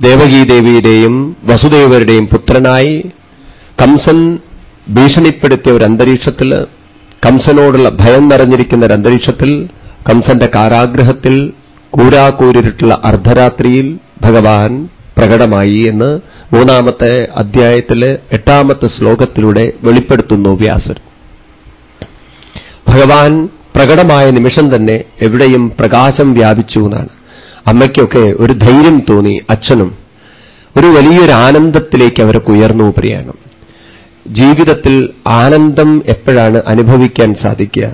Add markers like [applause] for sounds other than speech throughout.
ദേവകീദേവിയുടെയും വസുദേവരുടെയും പുത്രനായി കംസൻ ഭീഷണിപ്പെടുത്തിയ ഒരു അന്തരീക്ഷത്തിൽ കംസനോടുള്ള ഭയം നിറഞ്ഞിരിക്കുന്ന ഒരു അന്തരീക്ഷത്തിൽ കംസന്റെ കാരാഗ്രഹത്തിൽ കൂരാകൂരിട്ടുള്ള അർദ്ധരാത്രിയിൽ ഭഗവാൻ പ്രകടമായി എന്ന് മൂന്നാമത്തെ അധ്യായത്തിലെ എട്ടാമത്തെ ശ്ലോകത്തിലൂടെ വെളിപ്പെടുത്തുന്നു വ്യാസൻ. ഭഗവാൻ പ്രകടമായ നിമിഷം തന്നെ എവിടെയും പ്രകാശം വ്യാപിച്ചു എന്നാണ്. അമ്മയ്ക്കൊക്കെ ഒരു ധൈര്യം തോന്നി അച്ഛനും. ഒരു വലിയൊരു ആനന്ദത്തിലേക്ക് അവരൊക്കെ ഉയർന്നു പ്രയാണം ജീവിതത്തിൽ ആനന്ദം എപ്പോഴാണ് അനുഭവിക്കാൻ സാധിക്കുക?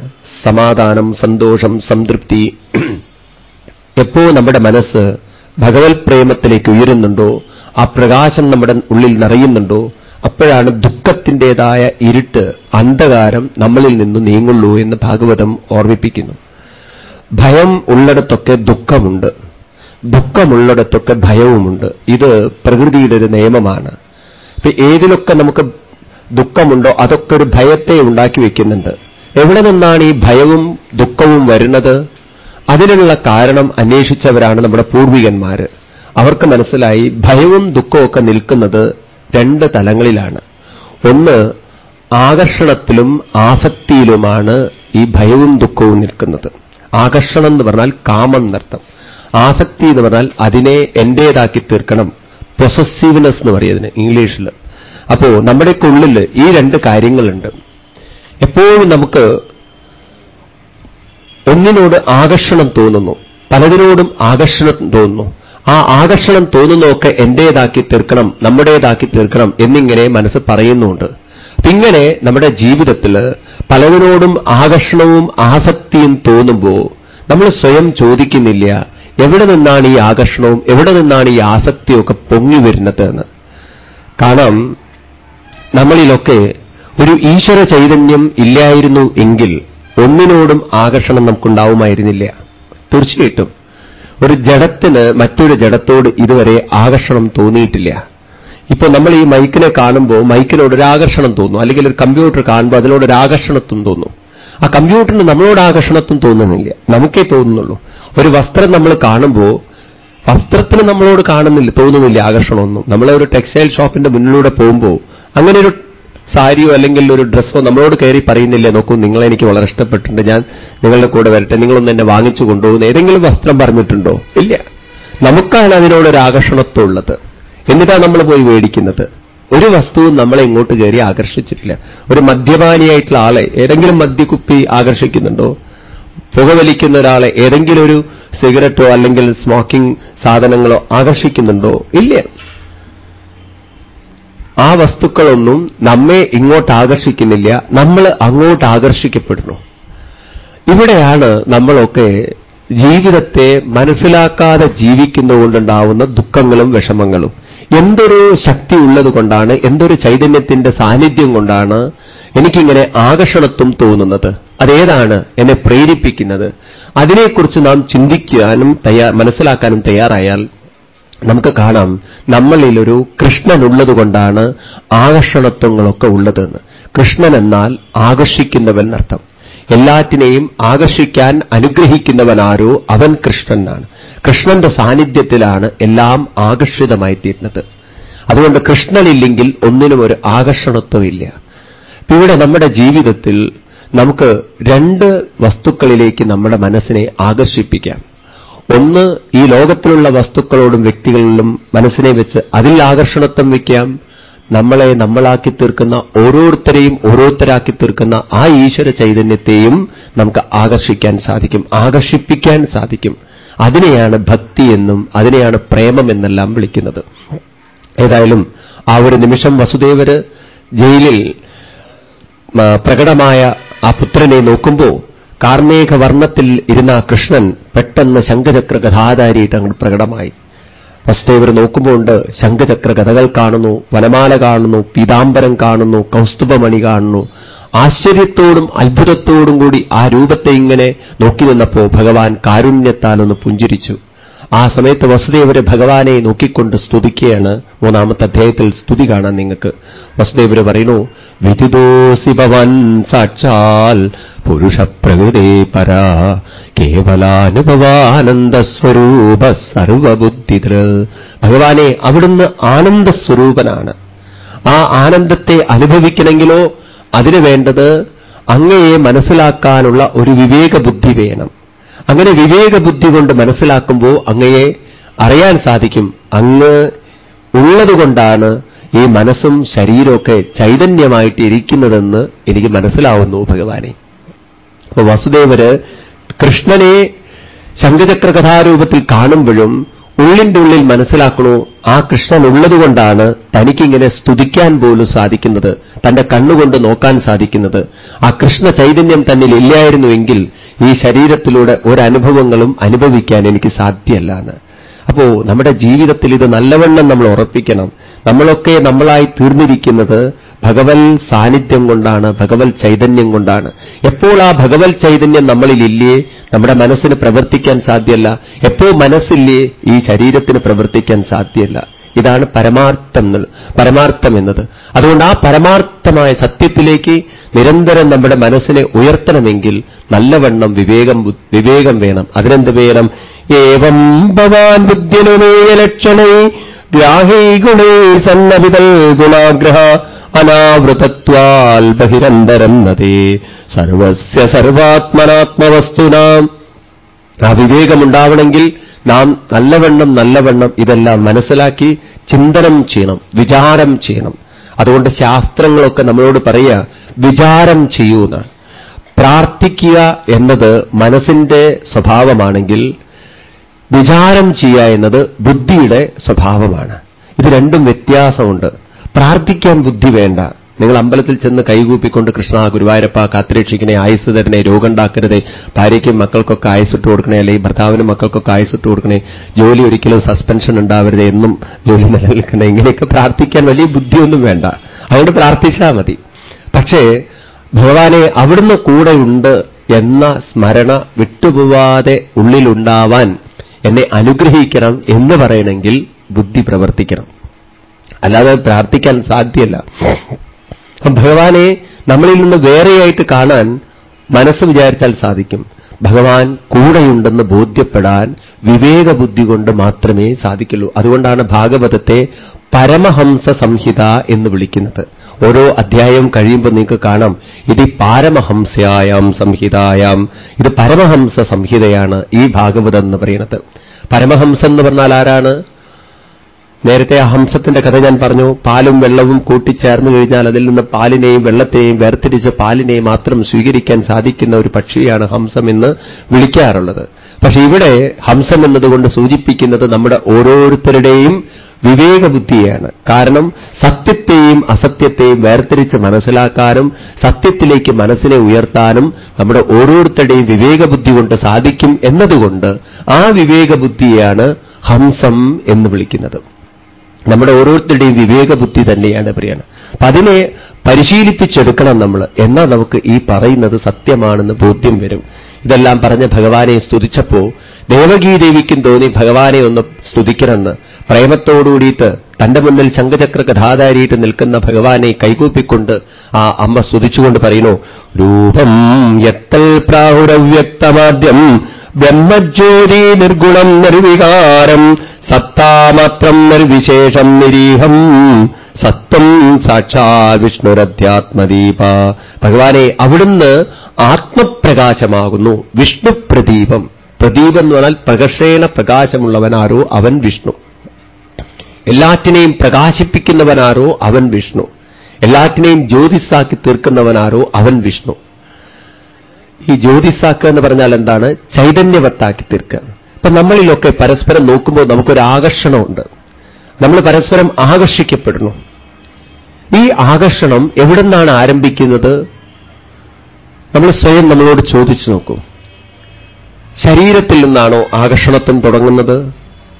സമാധാനം സന്തോഷം സംതൃപ്തി [clears throat] എപ്പോ നമ്മുടെ മനസ്സ് ഭഗവത് പ്രേമത്തിലേക്ക് ഉയരുന്നുണ്ടോ? ആ പ്രകാശം നമ്മുടെ ഉള്ളിൽ നിറയുന്നുണ്ടോ? അപ്പോഴാണ് ദുഃഖത്തിന്റെതായ ഇരുട്ട് അന്ധകാരം നമ്മളിൽ നിന്ന് നീങ്ങുള്ളൂ എന്ന് ഭാഗവതം ഓർമ്മിപ്പിക്കുന്നു. ഭയം ഉള്ളിടത്തൊക്കെ ദുഃഖമുണ്ട്. ദുഃഖമുള്ളിടത്തൊക്കെ ഭയവുമുണ്ട്. ഇത് പ്രകൃതിയുടെ ഒരു നിയമമാണ്. ഇപ്പൊ ഏതിലൊക്കെ നമുക്ക് ദുഃഖമുണ്ടോ അതൊക്കെ ഒരു ഭയത്തെ ഉണ്ടാക്കി വെക്കുന്നുണ്ട്. എവിടെ നിന്നാണ് ഈ ഭയവും ദുഃഖവും വരുന്നത്? അതിനുള്ള കാരണം അന്വേഷിച്ചവരാണ് നമ്മുടെ പൂർവികന്മാര്. അവർക്ക് മനസ്സിലായി ഭയവും ദുഃഖവും നിൽക്കുന്നത് രണ്ട് തലങ്ങളിലാണ്. ഒന്ന് ആകർഷണത്തിലും ആസക്തിയിലുമാണ് ഈ ഭയവും ദുഃഖവും നിൽക്കുന്നത്. ആകർഷണം എന്ന് പറഞ്ഞാൽ കാമം നർത്ഥം ആസക്തി എന്ന് പറഞ്ഞാൽ അതിനെ എന്റേതാക്കി തീർക്കണം. പൊസസീവ്നെസ് എന്ന് പറയുന്നതിന് ഇംഗ്ലീഷിൽ അപ്പോ നമ്മുടെയൊക്കെ ഉള്ളിൽ ഈ രണ്ട് കാര്യങ്ങളുണ്ട്. എപ്പോഴും നമുക്ക് ഒന്നിനോട് ആകർഷണം തോന്നുന്നു പലതിനോടും ആകർഷണം തോന്നുന്നു. ആ ആകർഷണം തോന്നുന്നതൊക്കെ എന്റേതാക്കി തീർക്കണം നമ്മുടേതാക്കി തീർക്കണം എന്നിങ്ങനെ മനസ്സ് പറയുന്നുണ്ട്. ഇങ്ങനെ നമ്മുടെ ജീവിതത്തിൽ പലതിനോടും ആകർഷണവും ആസക്തിയും തോന്നുമ്പോൾ നമ്മൾ സ്വയം ചോദിക്കുന്നില്ല എവിടെ നിന്നാണ് ഈ ആകർഷണവും എവിടെ നിന്നാണ് ഈ ആസക്തിയൊക്കെ പൊങ്ങി വരുന്നത് എന്ന്? കാരണം നമ്മളിലൊക്കെ ഒരു ഈശ്വര ചൈതന്യം ഇല്ലായിരുന്നു എങ്കിൽ ഒന്നിനോടും ആകർഷണം നമുക്കുണ്ടാവുമായിരുന്നില്ല. തീർച്ചയായിട്ടും. ഒരു ജഡത്തിന് മറ്റൊരു ജഡത്തോട് ഇതുവരെ ആകർഷണം തോന്നിയിട്ടില്ല. ഇപ്പൊ നമ്മൾ ഈ മൈക്കിനെ കാണുമ്പോൾ മൈക്കിനോട് ഒരു ആകർഷണം തോന്നും. അല്ലെങ്കിൽ ഒരു കമ്പ്യൂട്ടർ കാണുമ്പോൾ അതിനോട് ഒരു ആകർഷണത്വം തോന്നും. ആ കമ്പ്യൂട്ടറിന് നമ്മളോട് ആകർഷണത്വം തോന്നുന്നില്ല. നമുക്കേ തോന്നുന്നുള്ളൂ. ഒരു വസ്ത്രം നമ്മൾ കാണുമ്പോൾ വസ്ത്രത്തിന് നമ്മളോട് കാണുന്നില്ല തോന്നുന്നില്ല ആകർഷണമൊന്നും. നമ്മളെ ഒരു ടെക്സ്റ്റൈൽ ഷോപ്പിന്റെ മുന്നിലൂടെ പോകുമ്പോൾ അങ്ങനെ ഒരു സാരിയോ അല്ലെങ്കിൽ ഒരു ഡ്രസ്സോ നമ്മളോട് കയറി പറയുന്നില്ലേ നോക്കൂ നിങ്ങളെ എനിക്ക് വളരെ ഇഷ്ടപ്പെട്ടിട്ടുണ്ട്. ഞാൻ നിങ്ങളുടെ കൂടെ വരട്ടെ. നിങ്ങളൊന്ന് എന്നെ വാങ്ങിച്ചു കൊണ്ടുപോകുന്ന ഏതെങ്കിലും വസ്ത്രം പറഞ്ഞിട്ടുണ്ടോ? ഇല്ല. നമുക്കാണ് അതിനോടൊരു ആകർഷണത്വമുള്ളത് എന്നിട്ടാണ് നമ്മൾ പോയി മേടിക്കുന്നത്. ഒരു വസ്തുവും നമ്മളെ ഇങ്ങോട്ട് കയറി ആകർഷിച്ചിട്ടില്ല. ഒരു മദ്യപാനിയായിട്ടുള്ള ആളെ ഏതെങ്കിലും മദ്യക്കുപ്പി ആകർഷിക്കുന്നുണ്ടോ? പുകവലിക്കുന്ന ഒരാളെ ഏതെങ്കിലും ഒരു സിഗരറ്റോ അല്ലെങ്കിൽ സ്മോക്കിംഗ് സാധനങ്ങളോ ആകർഷിക്കുന്നുണ്ടോ? ഇല്ല. ആ വസ്തുക്കളൊന്നും നമ്മെ ഇങ്ങോട്ട് ആകർഷിക്കുന്നില്ല. നമ്മൾ അങ്ങോട്ട് ആകർഷിക്കപ്പെടുന്നു. ഇവിടെയാണ് നമ്മളൊക്കെ ജീവിതത്തെ മനസ്സിലാക്കാതെ ജീവിക്കുന്നതുകൊണ്ടുണ്ടാവുന്ന ദുഃഖങ്ങളും വിഷമങ്ങളും. എന്തൊരു ശക്തി ഉള്ളതുകൊണ്ടാണ് എന്തൊരു ചൈതന്യത്തിന്റെ സാന്നിധ്യം കൊണ്ടാണ് എനിക്കിങ്ങനെ ആകർഷണത്വം തോന്നുന്നത്? അതേതാണ് എന്നെ പ്രേരിപ്പിക്കുന്നത്? അതിനെക്കുറിച്ച് നാം ചിന്തിക്കാനും തയ്യാ മനസ്സിലാക്കാനും തയ്യാറായാൽ നമുക്ക് കാണാം നമ്മളിലൊരു കൃഷ്ണനുള്ളതുകൊണ്ടാണ് ആകർഷണത്വങ്ങളൊക്കെ ഉള്ളതെന്ന്. കൃഷ്ണൻ എന്നാൽ ആകർഷിക്കുന്നവൻ അർത്ഥം എല്ലാറ്റിനെയും ആകർഷിക്കാൻ അനുഗ്രഹിക്കുന്നവനാരോ അവൻ കൃഷ്ണനാണ്. കൃഷ്ണന്റെ സാന്നിധ്യത്തിലാണ് എല്ലാം ആകർഷിതമായി തീരുന്നത് അതുകൊണ്ട് കൃഷ്ണനില്ലെങ്കിൽ ഒന്നിനും ഒരു ആകർഷണത്വമില്ല. ഇവിടെ നമ്മുടെ ജീവിതത്തിൽ നമുക്ക് രണ്ട് വസ്തുക്കളിലേക്ക് നമ്മുടെ മനസ്സിനെ ആകർഷിപ്പിക്കാം. ഒന്ന് ഈ ലോകത്തിലുള്ള വസ്തുക്കളോടും വ്യക്തികളിലും മനസ്സിനെ വെച്ച് അതിൽ ആകർഷണത്വം വയ്ക്കാം. നമ്മളെ നമ്മളാക്കി തീർക്കുന്ന ഓരോരുത്തരെയും ഓരോരുത്തരാക്കി തീർക്കുന്ന ആ ഈശ്വര ചൈതന്യത്തെയും നമുക്ക് ആകർഷിക്കാൻ സാധിക്കും ആകർഷിപ്പിക്കാൻ സാധിക്കും. അതിനെയാണ് ഭക്തി എന്നും അതിനെയാണ് പ്രേമം എന്നെല്ലാം വിളിക്കുന്നത്. ഏതായാലും ആ ഒരു നിമിഷം വസുദേവര് ജയിലിൽ പ്രകടമായ ആ പുത്രനെ നോക്കുമ്പോൾ കാർമേഘവർണത്തിൽ ഇരുന്ന കൃഷ്ണൻ പെട്ടെന്ന് ശംഖചക്ര കഥാധാരിയിട്ട് അങ്ങോട്ട് പ്രകടമായി. വസുദേവർ നോക്കുമ്പോണ്ട് ശംഖചക്ര കഥകൾ കാണുന്നു വനമാല കാണുന്നു പീതാംബരം കാണുന്നു കൗസ്തുഭമണി കാണുന്നു. ആശ്ചര്യത്തോടും അത്ഭുതത്തോടും കൂടി ആ രൂപത്തെ ഇങ്ങനെ നോക്കി നിന്നപ്പോ ഭഗവാൻ കാരുണ്യത്താൽ ഒന്ന് പുഞ്ചിരിച്ചു. ആ സമയത്ത് വസുദേവര് ഭഗവാനെ നോക്കിക്കൊണ്ട് സ്തുതിക്കുകയാണ്. മൂന്നാമത്തെ അധ്യായത്തിൽ സ്തുതി കാണാൻ നിങ്ങൾക്ക്. വസുദേവര് പറയുന്നു വിദിദോസി ഭവൻ സാക്ഷാൽ പുരുഷപ്രകൃതേ പരാ. കേവലാനുഭവാനന്ദസ്വരൂപ സർവബുദ്ധിതൃ ഭഗവാനെ അവിടുന്ന് ആനന്ദസ്വരൂപനാണ്. ആ ആനന്ദത്തെ അനുഭവിക്കണമെങ്കിലോ അതിനു വേണ്ടത് അങ്ങയെ മനസ്സിലാക്കാനുള്ള ഒരു വിവേകബുദ്ധി വേണം. അങ്ങനെ വിവേക ബുദ്ധി കൊണ്ട് മനസ്സിലാക്കുമ്പോൾ അങ്ങയെ അറിയാൻ സാധിക്കും. അങ്ങ് ഉള്ളതുകൊണ്ടാണ് ഈ മനസ്സും ശരീരമൊക്കെ ചൈതന്യമായിട്ട് ഇരിക്കുന്നതെന്ന് എനിക്ക് മനസ്സിലാവുന്നു ഭഗവാനെ. അപ്പൊ വസുദേവര് കൃഷ്ണനെ ശംഖചക്ര കഥാരൂപത്തിൽ കാണുമ്പോഴും ഉള്ളിന്റെ ഉള്ളിൽ മനസ്സിലാക്കണോ ആ കൃഷ്ണൻ ഉള്ളതുകൊണ്ടാണ് തനിക്കിങ്ങനെ സ്തുതിക്കാൻ പോലും സാധിക്കുന്നത് തന്റെ കണ്ണുകൊണ്ട് നോക്കാൻ സാധിക്കുന്നത്. ആ കൃഷ്ണ ചൈതന്യം തന്നിൽ ഇല്ലായിരുന്നുവെങ്കിൽ ഈ ശരീരത്തിലൂടെ ഒരനുഭവങ്ങളും അനുഭവിക്കാൻ എനിക്ക് സാധ്യമല്ല എന്ന് അപ്പോ നമ്മുടെ ജീവിതത്തിൽ ഇത് നല്ലവണ്ണം നമ്മൾ ഉറപ്പിക്കണം. നമ്മളൊക്കെ നമ്മളായി തീർന്നിരിക്കുന്നത് ഭഗവൽ സാന്നിധ്യം കൊണ്ടാണ് ഭഗവൽ ചൈതന്യം കൊണ്ടാണ്. എപ്പോൾ ആ ഭഗവൽ ചൈതന്യം നമ്മളിലില്ലേ? നമ്മുടെ മനസ്സിന് പ്രവർത്തിക്കാൻ സാധ്യമല്ല എപ്പോ മനസ്സില്ലേ? ഈ ശരീരത്തിന് പ്രവർത്തിക്കാൻ സാധ്യമല്ല ഇതാണ് പരമാർത്ഥം പരമാർത്ഥം എന്നത്. അതുകൊണ്ട് ആ പരമാർത്ഥമായ സത്യത്തിലേക്ക് നിരന്തരം നമ്മുടെ മനസ്സിനെ ഉയർത്തണമെങ്കിൽ നല്ലവണ്ണം വിവേകം വിവേകം വേണം. അതിനെന്ത് വേണം? ഏവം ഭവാൻ ബുദ്ധ്യനുമേയ ലക്ഷണൈ ഗ്രാഹൈ ഗുണൈ സന്നവിതൽ ഗുണാഗ്രഹ. അനാവൃതത്വാൽ ബഹിരന്തരം നദേ. സർവസ്യ സർവാത്മനാത്മവസ്തുനാം. ആ വിവേകമുണ്ടാവണമെങ്കിൽ നാം നല്ലവണ്ണം നല്ലവണ്ണം ഇതെല്ലാം മനസ്സിലാക്കി ചിന്തനം ചെയ്യണം വിചാരം ചെയ്യണം. അതുകൊണ്ട് ശാസ്ത്രങ്ങളൊക്കെ നമ്മളോട് പറയുക വിചാരം ചെയ്യൂ എന്നാണ്. പ്രാർത്ഥിക്കുക എന്നത് മനസ്സിന്റെ സ്വഭാവമാണെങ്കിൽ വിചാരം ചെയ്യുക എന്നത് ബുദ്ധിയുടെ സ്വഭാവമാണ്. ഇത് രണ്ടും വ്യത്യാസമുണ്ട്. പ്രാർത്ഥിക്കാൻ ബുദ്ധി വേണ്ട. നിങ്ങൾ അമ്പലത്തിൽ ചെന്ന് കൈകൂപ്പിക്കൊണ്ട് കൃഷ്ണ ഗുരുവായൂരപ്പ കാത്തിരക്ഷിക്കണേ ആയുസ് തരണേ രോഗം ഉണ്ടാക്കരുതേ ഭാര്യയ്ക്കും മക്കൾക്കൊക്കെ ആയുസിട്ട് കൊടുക്കണേ അല്ലെങ്കിൽ ഭർത്താവിനും മക്കൾക്കൊക്കെ ആയുസിട്ട് കൊടുക്കണേ ജോലി ഒരിക്കലും സസ്പെൻഷൻ ഉണ്ടാവരുത് എന്നും ജോലി നിലനിൽക്കണേ. ഇങ്ങനെയൊക്കെ പ്രാർത്ഥിക്കാൻ വലിയ ബുദ്ധിയൊന്നും വേണ്ട. അതുകൊണ്ട് പ്രാർത്ഥിച്ചാൽ മതി. പക്ഷേ ഭഗവാനെ അവിടുന്ന് കൂടെയുണ്ട് എന്ന സ്മരണ വിട്ടുപോവാതെ ഉള്ളിലുണ്ടാവാൻ എന്നെ അനുഗ്രഹിക്കണം എന്ന് പറയണമെങ്കിൽ ബുദ്ധി പ്രവർത്തിക്കണം. അല്ലാതെ പ്രാർത്ഥിക്കാൻ സാധ്യല്ല. ഭഗവാനെ നമ്മളിൽ നിന്ന് വേറെയായിട്ട് കാണാൻ മനസ്സ് വിചാരിച്ചാൽ സാധിക്കും. ഭഗവാൻ കൂടെയുണ്ടെന്ന് ബോധ്യപ്പെടാൻ വിവേകബുദ്ധി കൊണ്ട് മാത്രമേ സാധിക്കുള്ളൂ. അതുകൊണ്ടാണ് ഭാഗവതത്തെ പരമഹംസ സംഹിത എന്ന് വിളിക്കുന്നത്. ഓരോ അധ്യായം കഴിയുമ്പോൾ നിങ്ങൾക്ക് കാണാം. ഇത് പാരമഹംസയായാം സംഹിതായാം. ഇത് പരമഹംസ സംഹിതയാണ് ഈ ഭാഗവതം എന്ന് പറയുന്നത്. പരമഹംസം എന്ന് പറഞ്ഞാൽ ആരാണ്? നേരത്തെ ആ ഹംസത്തിന്റെ കഥ ഞാൻ പറഞ്ഞു. പാലും വെള്ളവും കൂട്ടിച്ചേർന്നു കഴിഞ്ഞാൽ അതിൽ നിന്ന് പാലിനെയും വെള്ളത്തെയും വേർതിരിച്ച് പാലിനെയും മാത്രം സ്വീകരിക്കാൻ സാധിക്കുന്ന ഒരു പക്ഷിയാണ് ഹംസം എന്ന് വിളിക്കാറുള്ളത്. പക്ഷെ ഇവിടെ ഹംസം എന്നതുകൊണ്ട് സൂചിപ്പിക്കുന്നത് നമ്മുടെ ഓരോരുത്തരുടെയും വിവേകബുദ്ധിയാണ്. കാരണം സത്യത്തെയും അസത്യത്തെയും വേർതിരിച്ച് മനസ്സിലാക്കാനും സത്യത്തിലേക്ക് മനസ്സിനെ ഉയർത്താനും നമ്മുടെ ഓരോരുത്തരുടെയും വിവേകബുദ്ധി കൊണ്ട് സാധിക്കും എന്നതുകൊണ്ട് ആ വിവേകബുദ്ധിയാണ് ഹംസം എന്ന് വിളിക്കുന്നത്. നമ്മുടെ ഓരോരുത്തരുടെയും വിവേകബുദ്ധി തന്നെയാണ് പ്രിയാണ് അപ്പൊ അതിനെ പരിശീലിപ്പിച്ചെടുക്കണം നമ്മൾ എന്നാൽ നമുക്ക് ഈ പറയുന്നത് സത്യമാണെന്ന് ബോധ്യം വരും. ഇതെല്ലാം പറഞ്ഞ് ഭഗവാനെ സ്തുതിച്ചപ്പോ ദേവകീദേവിക്കും തോന്നി ഭഗവാനെ ഒന്ന് സ്തുതിക്കണമെന്ന്. പ്രേമത്തോടുകൂടിയിട്ട് തന്റെ മുന്നിൽ ശംഖചക്ര കഥാധാരിയിട്ട് നിൽക്കുന്ന ഭഗവാനെ കൈകൂപ്പിക്കൊണ്ട് ആ അമ്മ സ്തുതിച്ചുകൊണ്ട് പറയുന്നു രൂപം എത്തൽ പ്രാഹുരവ്യക്തമാദ്യം. ബ്രഹ്മജ്യോതി നിർഗുണം നിർവികാരം. സത്താമാത്രം നിർവിശേഷം നിരീഹം. സത്വം സാക്ഷാ വിഷ്ണുരധ്യാത്മദീപ. ഭഗവാനെ അവിടുന്ന് ആത്മപ്രകാശമാകുന്നു. വിഷ്ണു പ്രദീപം. പ്രദീപം എന്ന് പറഞ്ഞാൽ പ്രകർഷേണ പ്രകാശമുള്ളവനാരോ അവൻ വിഷ്ണു. എല്ലാറ്റിനെയും പ്രകാശിപ്പിക്കുന്നവനാരോ അവൻ വിഷ്ണു. എല്ലാറ്റിനെയും ജ്യോതിസാക്കി തീർക്കുന്നവനാരോ അവൻ വിഷ്ണു. ഈ ജ്യോതിസാക്ക് എന്ന് പറഞ്ഞാൽ എന്താണ്? ചൈതന്യവത്താക്കി തീർക്കുക. ഇപ്പൊ നമ്മളിലൊക്കെ പരസ്പരം നോക്കുമ്പോൾ നമുക്കൊരു ആകർഷണമുണ്ട് നമ്മൾ പരസ്പരം ആകർഷിക്കപ്പെടുന്നു. ഈ ആകർഷണം എവിടെ നിന്നാണ് ആരംഭിക്കുന്നത്? നമ്മൾ സ്വയം നമ്മളോട് ചോദിച്ചു നോക്കൂ. ശരീരത്തിൽ നിന്നാണോ ആകർഷണത്വം തുടങ്ങുന്നത്?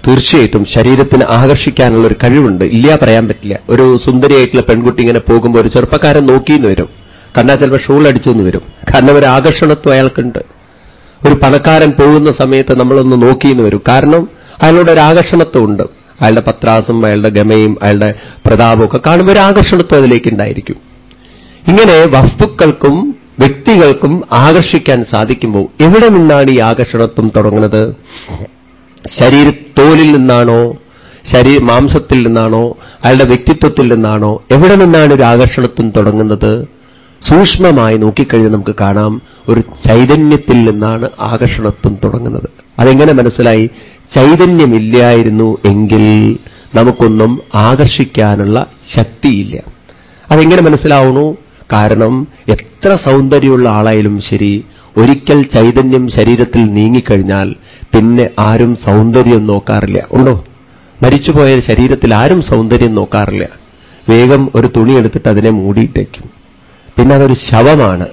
തീർച്ചയായിട്ടും ശരീരത്തിന് ആകർഷിക്കാനുള്ള ഒരു കഴിവുണ്ട്. ഇല്ല പറയാൻ പറ്റില്ല. ഒരു സുന്ദരിയായിട്ടുള്ള പെൺകുട്ടി ഇങ്ങനെ പോകുമ്പോൾ ഒരു ചെറുപ്പക്കാരൻ നോക്കിയെന്ന് വരും. കണ്ടാൽ ചിലപ്പോൾ ഷൂളടിച്ചെന്ന് വരും. കാരണം ഒരു ആകർഷണത്വം അയാൾക്കുണ്ട്. ഒരു പണക്കാരൻ പോകുന്ന സമയത്ത് നമ്മളൊന്ന് നോക്കിയെന്ന് വരും. കാരണം അയാളുടെ ഒരു ആകർഷണത്വമുണ്ട്. അയാളുടെ പത്രാസും അയാളുടെ ഗമയും അയാളുടെ പ്രതാപവും ഒക്കെ കാണുമ്പോൾ ഒരു ആകർഷണത്വം അതിലേക്ക് ഉണ്ടായിരിക്കും. ഇങ്ങനെ വസ്തുക്കൾക്കും വ്യക്തികൾക്കും ആകർഷിക്കാൻ സാധിക്കുമ്പോൾ എവിടെ നിന്നാണ് ഈ ആകർഷണത്വം തുടങ്ങുന്നത്? ശരീര ശരീരത്തോലിൽ നിന്നാണോ? ശരീര മാംസത്തിൽ നിന്നാണോ? അയാളുടെ വ്യക്തിത്വത്തിൽ നിന്നാണോ? എവിടെ നിന്നാണ് ഒരു ആകർഷണത്വം തുടങ്ങുന്നത്? സൂക്ഷ്മമായി നോക്കിക്കഴിഞ്ഞാൽ നമുക്ക് കാണാം ഒരു ചൈതന്യത്തിൽ നിന്നാണ് ആകർഷണത്വം തുടങ്ങുന്നത്. അതെങ്ങനെ മനസ്സിലായി? ചൈതന്യമില്ലായിരുന്നു എങ്കിൽ നമുക്കൊന്നും ആകർഷിക്കാനുള്ള ശക്തിയില്ല. അതെങ്ങനെ മനസ്സിലാവണു കാരണം എത്ര സൗന്ദര്യമുള്ള ആളായാലും ശരി ഒരിക്കൽ ചൈതന്യം ശരീരത്തിൽ നീങ്ങിക്കഴിഞ്ഞാൽ പിന്നെ ആരും സൗന്ദര്യം നോക്കാറില്ല. ഉണ്ടോ? മരിച്ചുപോയ ശരീരത്തിൽ ആരും സൗന്ദര്യം നോക്കാറില്ല. വേഗം ഒരു തുണി എടുത്തിട്ട് അതിനെ മൂടിയിട്ടേക്കും. പിന്നെ അതൊരു ശവമാണ്.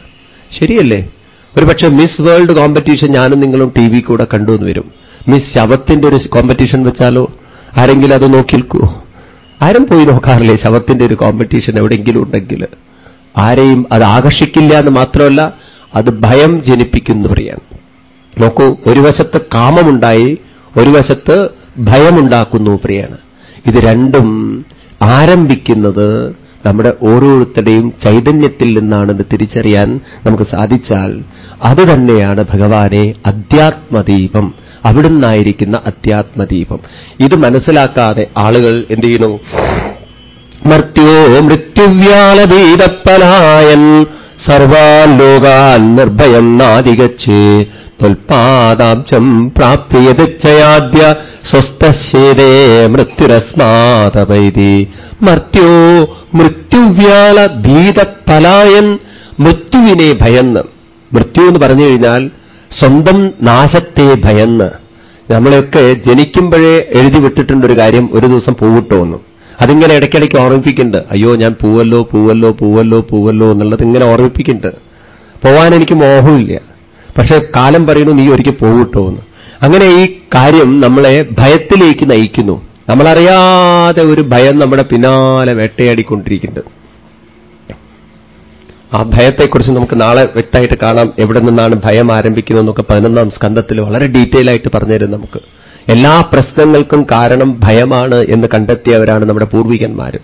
ശരിയല്ലേ? ഒരു പക്ഷേ മിസ് വേൾഡ് കോമ്പറ്റീഷൻ ഞാനും നിങ്ങളും ടി വി കൂടെ കണ്ടു എന്ന് വരും. മിസ് ശവത്തിന്റെ ഒരു കോമ്പറ്റീഷൻ വെച്ചാലോ? ആരെങ്കിലും അത് നോക്കി നിൽക്കൂ ആരും പോയി നോക്കാറില്ലേ ശവത്തിന്റെ ഒരു കോമ്പറ്റീഷൻ എവിടെയെങ്കിലും ഉണ്ടെങ്കിൽ? ആരെയും അത് ആകർഷിക്കില്ല എന്ന് മാത്രമല്ല അത് ഭയം ജനിപ്പിക്കുന്നു പറയാൻ നോക്കൂ ഒരു വശത്ത് കാമമുണ്ടായി ഒരു വശത്ത് ഭയമുണ്ടാക്കുന്നു പ്രിയാണ്. ഇത് രണ്ടും ആരംഭിക്കുന്നത് നമ്മുടെ ഓരോരുത്തരുടെയും ചൈതന്യത്തിൽ നിന്നാണെന്ന് തിരിച്ചറിയാൻ നമുക്ക് സാധിച്ചാൽ അത് തന്നെയാണ് ഭഗവാനെ അധ്യാത്മദീപം. അവിടുന്നായിരിക്കുന്ന അധ്യാത്മദീപം. ഇത് മനസ്സിലാക്കാതെ ആളുകൾ എന്ത് ചെയ്യുന്നു? മർത്യോ മൃത്യുവ്യാളഭീതപ്പലായൻ സർവാൻ ലോകാൻ നിർഭയം നാദികച്ചേ ത്വൽപാദാബ്ജം പ്രാപ്യതച്ചയാദ്യ സ്വസ്ഥശേതേ മൃത്യുരസ്മാതവൈതി മർത്യോ മൃത്യുവ്യാള ഭീതപലായൻ മൃത്യുവിനെ ഭയന്ന്. മൃത്യു എന്ന് പറഞ്ഞു കഴിഞ്ഞാൽ സ്വന്തം നാശത്തെ ഭയന്ന്. നമ്മളെയൊക്കെ ജനിക്കുമ്പോഴേ എഴുതി വിട്ടിട്ടുണ്ട് ഒരു കാര്യം ഒരു ദിവസം പൂവിട്ടോ എന്നും അതിങ്ങനെ ഇടയ്ക്കിടയ്ക്ക് ഓർമ്മിപ്പിക്കുന്നുണ്ട്. അയ്യോ ഞാൻ പൂവല്ലോ പൂവല്ലോ പൂവല്ലോ പൂവല്ലോ എന്നുള്ളത് ഇങ്ങനെ ഓർമ്മിപ്പിക്കുന്നുണ്ട്. പോവാൻ എനിക്ക് മോഹമില്ല. പക്ഷെ കാലം പറയുന്നു നീ ഒരിക്കൽ പോകട്ടോ എന്ന്. അങ്ങനെ ഈ കാര്യം നമ്മളെ ഭയത്തിലേക്ക് നയിക്കുന്നു. നമ്മളറിയാതെ ഒരു ഭയം നമ്മുടെ പിന്നാലെ വേട്ടയാടിക്കൊണ്ടിരിക്കുന്നുണ്ട്. ആ ഭയത്തെക്കുറിച്ച് നമുക്ക് നാളെ വ്യക്തമായിട്ട് കാണാം. എവിടെ നിന്നാണ് ഭയം ആരംഭിക്കുന്നതെന്നൊക്കെ പതിനൊന്നാം സ്കന്ധത്തിൽ വളരെ ഡീറ്റെയിൽ ആയിട്ട് പറഞ്ഞുതരും നമുക്ക്. എല്ലാ പ്രശ്നങ്ങൾക്കും കാരണം ഭയമാണ് എന്ന് കണ്ടെത്തിയവരാണ് നമ്മുടെ പൂർവികന്മാർ.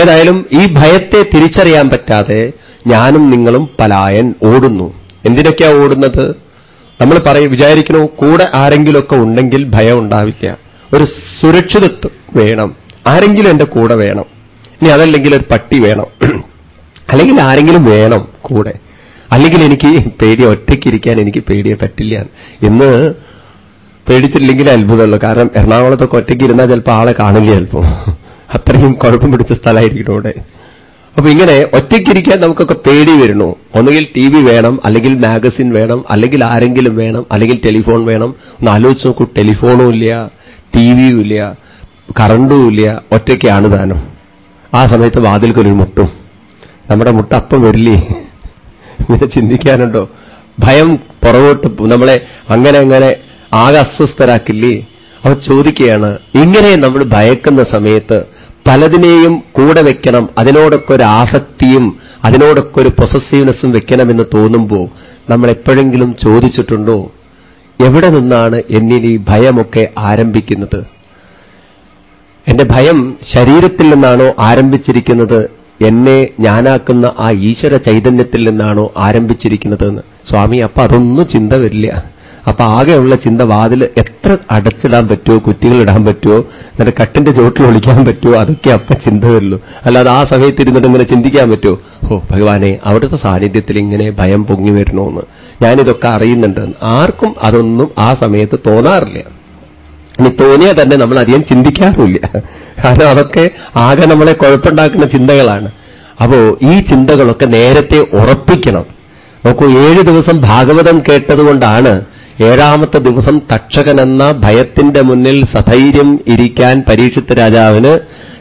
ഏതായാലും ഈ ഭയത്തെ തിരിച്ചറിയാൻ പറ്റാതെ ഞാനും നിങ്ങളും പലായൻ ഓടുന്നു. എന്തിനൊക്കെയാ ഓടുന്നത്? നമ്മൾ പറയും വിചാരിക്കണോ കൂടെ ആരെങ്കിലുമൊക്കെ ഉണ്ടെങ്കിൽ ഭയം ഉണ്ടാവില്ല. ഒരു സുരക്ഷിതത്വം വേണം. ആരെങ്കിലും എന്റെ കൂടെ വേണം. ഇനി അതല്ലെങ്കിൽ ഒരു പട്ടി വേണം. [clears throat] അല്ലെങ്കിൽ ആരെങ്കിലും വേണം കൂടെ. അല്ലെങ്കിൽ എനിക്ക് പേടി ഒറ്റയ്ക്കിരിക്കാൻ എനിക്ക് പേടിയെ പറ്റില്ല എന്ന് പേടിച്ചില്ലെങ്കിൽ അത്ഭുതമുള്ളൂ കാരണം എറണാകുളത്തൊക്കെ ഒറ്റയ്ക്ക് ഇരുന്നാൽ ചിലപ്പോൾ ആളെ കാണില്ല ചിലപ്പോൾ [laughs] അത്രയും കുഴപ്പം പിടിച്ച സ്ഥലമായിരിക്കും അവിടെ. അപ്പൊ ഇങ്ങനെ ഒറ്റയ്ക്കിരിക്കാൻ നമുക്കൊക്കെ പേടി വരുന്നു. ഒന്നുകിൽ ടി വി വേണം അല്ലെങ്കിൽ മാഗസിൻ വേണം അല്ലെങ്കിൽ ആരെങ്കിലും വേണം അല്ലെങ്കിൽ ടെലിഫോൺ വേണം. ഒന്ന് ആലോചിച്ച് നോക്കൂ ടെലിഫോണും ഇല്ല ടി വിയും ഇല്ല കറണ്ടും ഇല്ല ഒറ്റയ്ക്കാണ് താനും. ആ സമയത്ത് വാതിൽക്കൊരു മുട്ടും. നമ്മുടെ മുട്ട അപ്പം വരില്ലേ? ഇങ്ങനെ ചിന്തിക്കാനുണ്ടോ? ഭയം പുറകോട്ട് നമ്മളെ അങ്ങനെ അങ്ങനെ ആകെ അസ്വസ്ഥരാക്കില്ലേ? അവ ചോദിക്കുകയാണ് ഇങ്ങനെ നമ്മൾ ഭയക്കുന്ന സമയത്ത് പലതിനെയും കൂടെ വെക്കണം അതിനോടൊക്കെ ഒരു ആസക്തിയും അതിനോടൊക്കെ ഒരു പൊസസീവ്നെസ്സും വെക്കണമെന്ന് തോന്നുമ്പോൾ നമ്മൾ എപ്പോഴെങ്കിലും ചോദിച്ചിട്ടുണ്ടോ? എവിടെ നിന്നാണ് എന്നിൽ ഈ ഭയമൊക്കെ ആരംഭിക്കുന്നത്? എന്റെ ഭയം ശരീരത്തിൽ നിന്നാണോ ആരംഭിച്ചിരിക്കുന്നത്? എന്നെ ഞാനാക്കുന്ന ആ ഈശ്വര ചൈതന്യത്തിൽ നിന്നാണോ ആരംഭിച്ചിരിക്കുന്നതെന്ന്? സ്വാമി അപ്പൊ അതൊന്നും ചിന്ത വരില്ല. അപ്പൊ ആകെയുള്ള ചിന്ത വാതിൽ എത്ര അടച്ചിടാൻ പറ്റുമോ കുറ്റികൾ ഇടാൻ പറ്റുമോ എന്നിട്ട് കട്ടിന്റെ ചുവട്ടിൽ ഒളിക്കാൻ പറ്റുമോ അതൊക്കെ അപ്പൊ ചിന്ത വരുള്ളൂ അല്ലാതെ ആ സമയത്ത് ഇരുന്നിട്ട് ഇങ്ങനെ ചിന്തിക്കാൻ പറ്റുമോ ഓ ഭഗവാനെ അവിടുത്തെ സാന്നിധ്യത്തിൽ ഇങ്ങനെ ഭയം പൊങ്ങി വരണമെന്ന് ഞാനിതൊക്കെ അറിയുന്നുണ്ട്. ആർക്കും അതൊന്നും ആ സമയത്ത് തോന്നാറില്ല. ഇനി തോന്നിയാൽ തന്നെ നമ്മൾ അധികം ചിന്തിക്കാറുമില്ല. കാരണം അതൊക്കെ ആകെ നമ്മളെ കുഴപ്പമുണ്ടാക്കുന്ന ചിന്തകളാണ്. അപ്പോ ഈ ചിന്തകളൊക്കെ നേരത്തെ ഉറപ്പിക്കണം. നോക്കൂ ഏഴ് ദിവസം ഭാഗവതം കേട്ടതുകൊണ്ടാണ് ഏഴാമത്തെ ദിവസം തക്ഷകനെന്ന ഭയത്തിന്റെ മുന്നിൽ സധൈര്യം ഇരിക്കാൻ പരീക്ഷിത്ത രാജാവിന്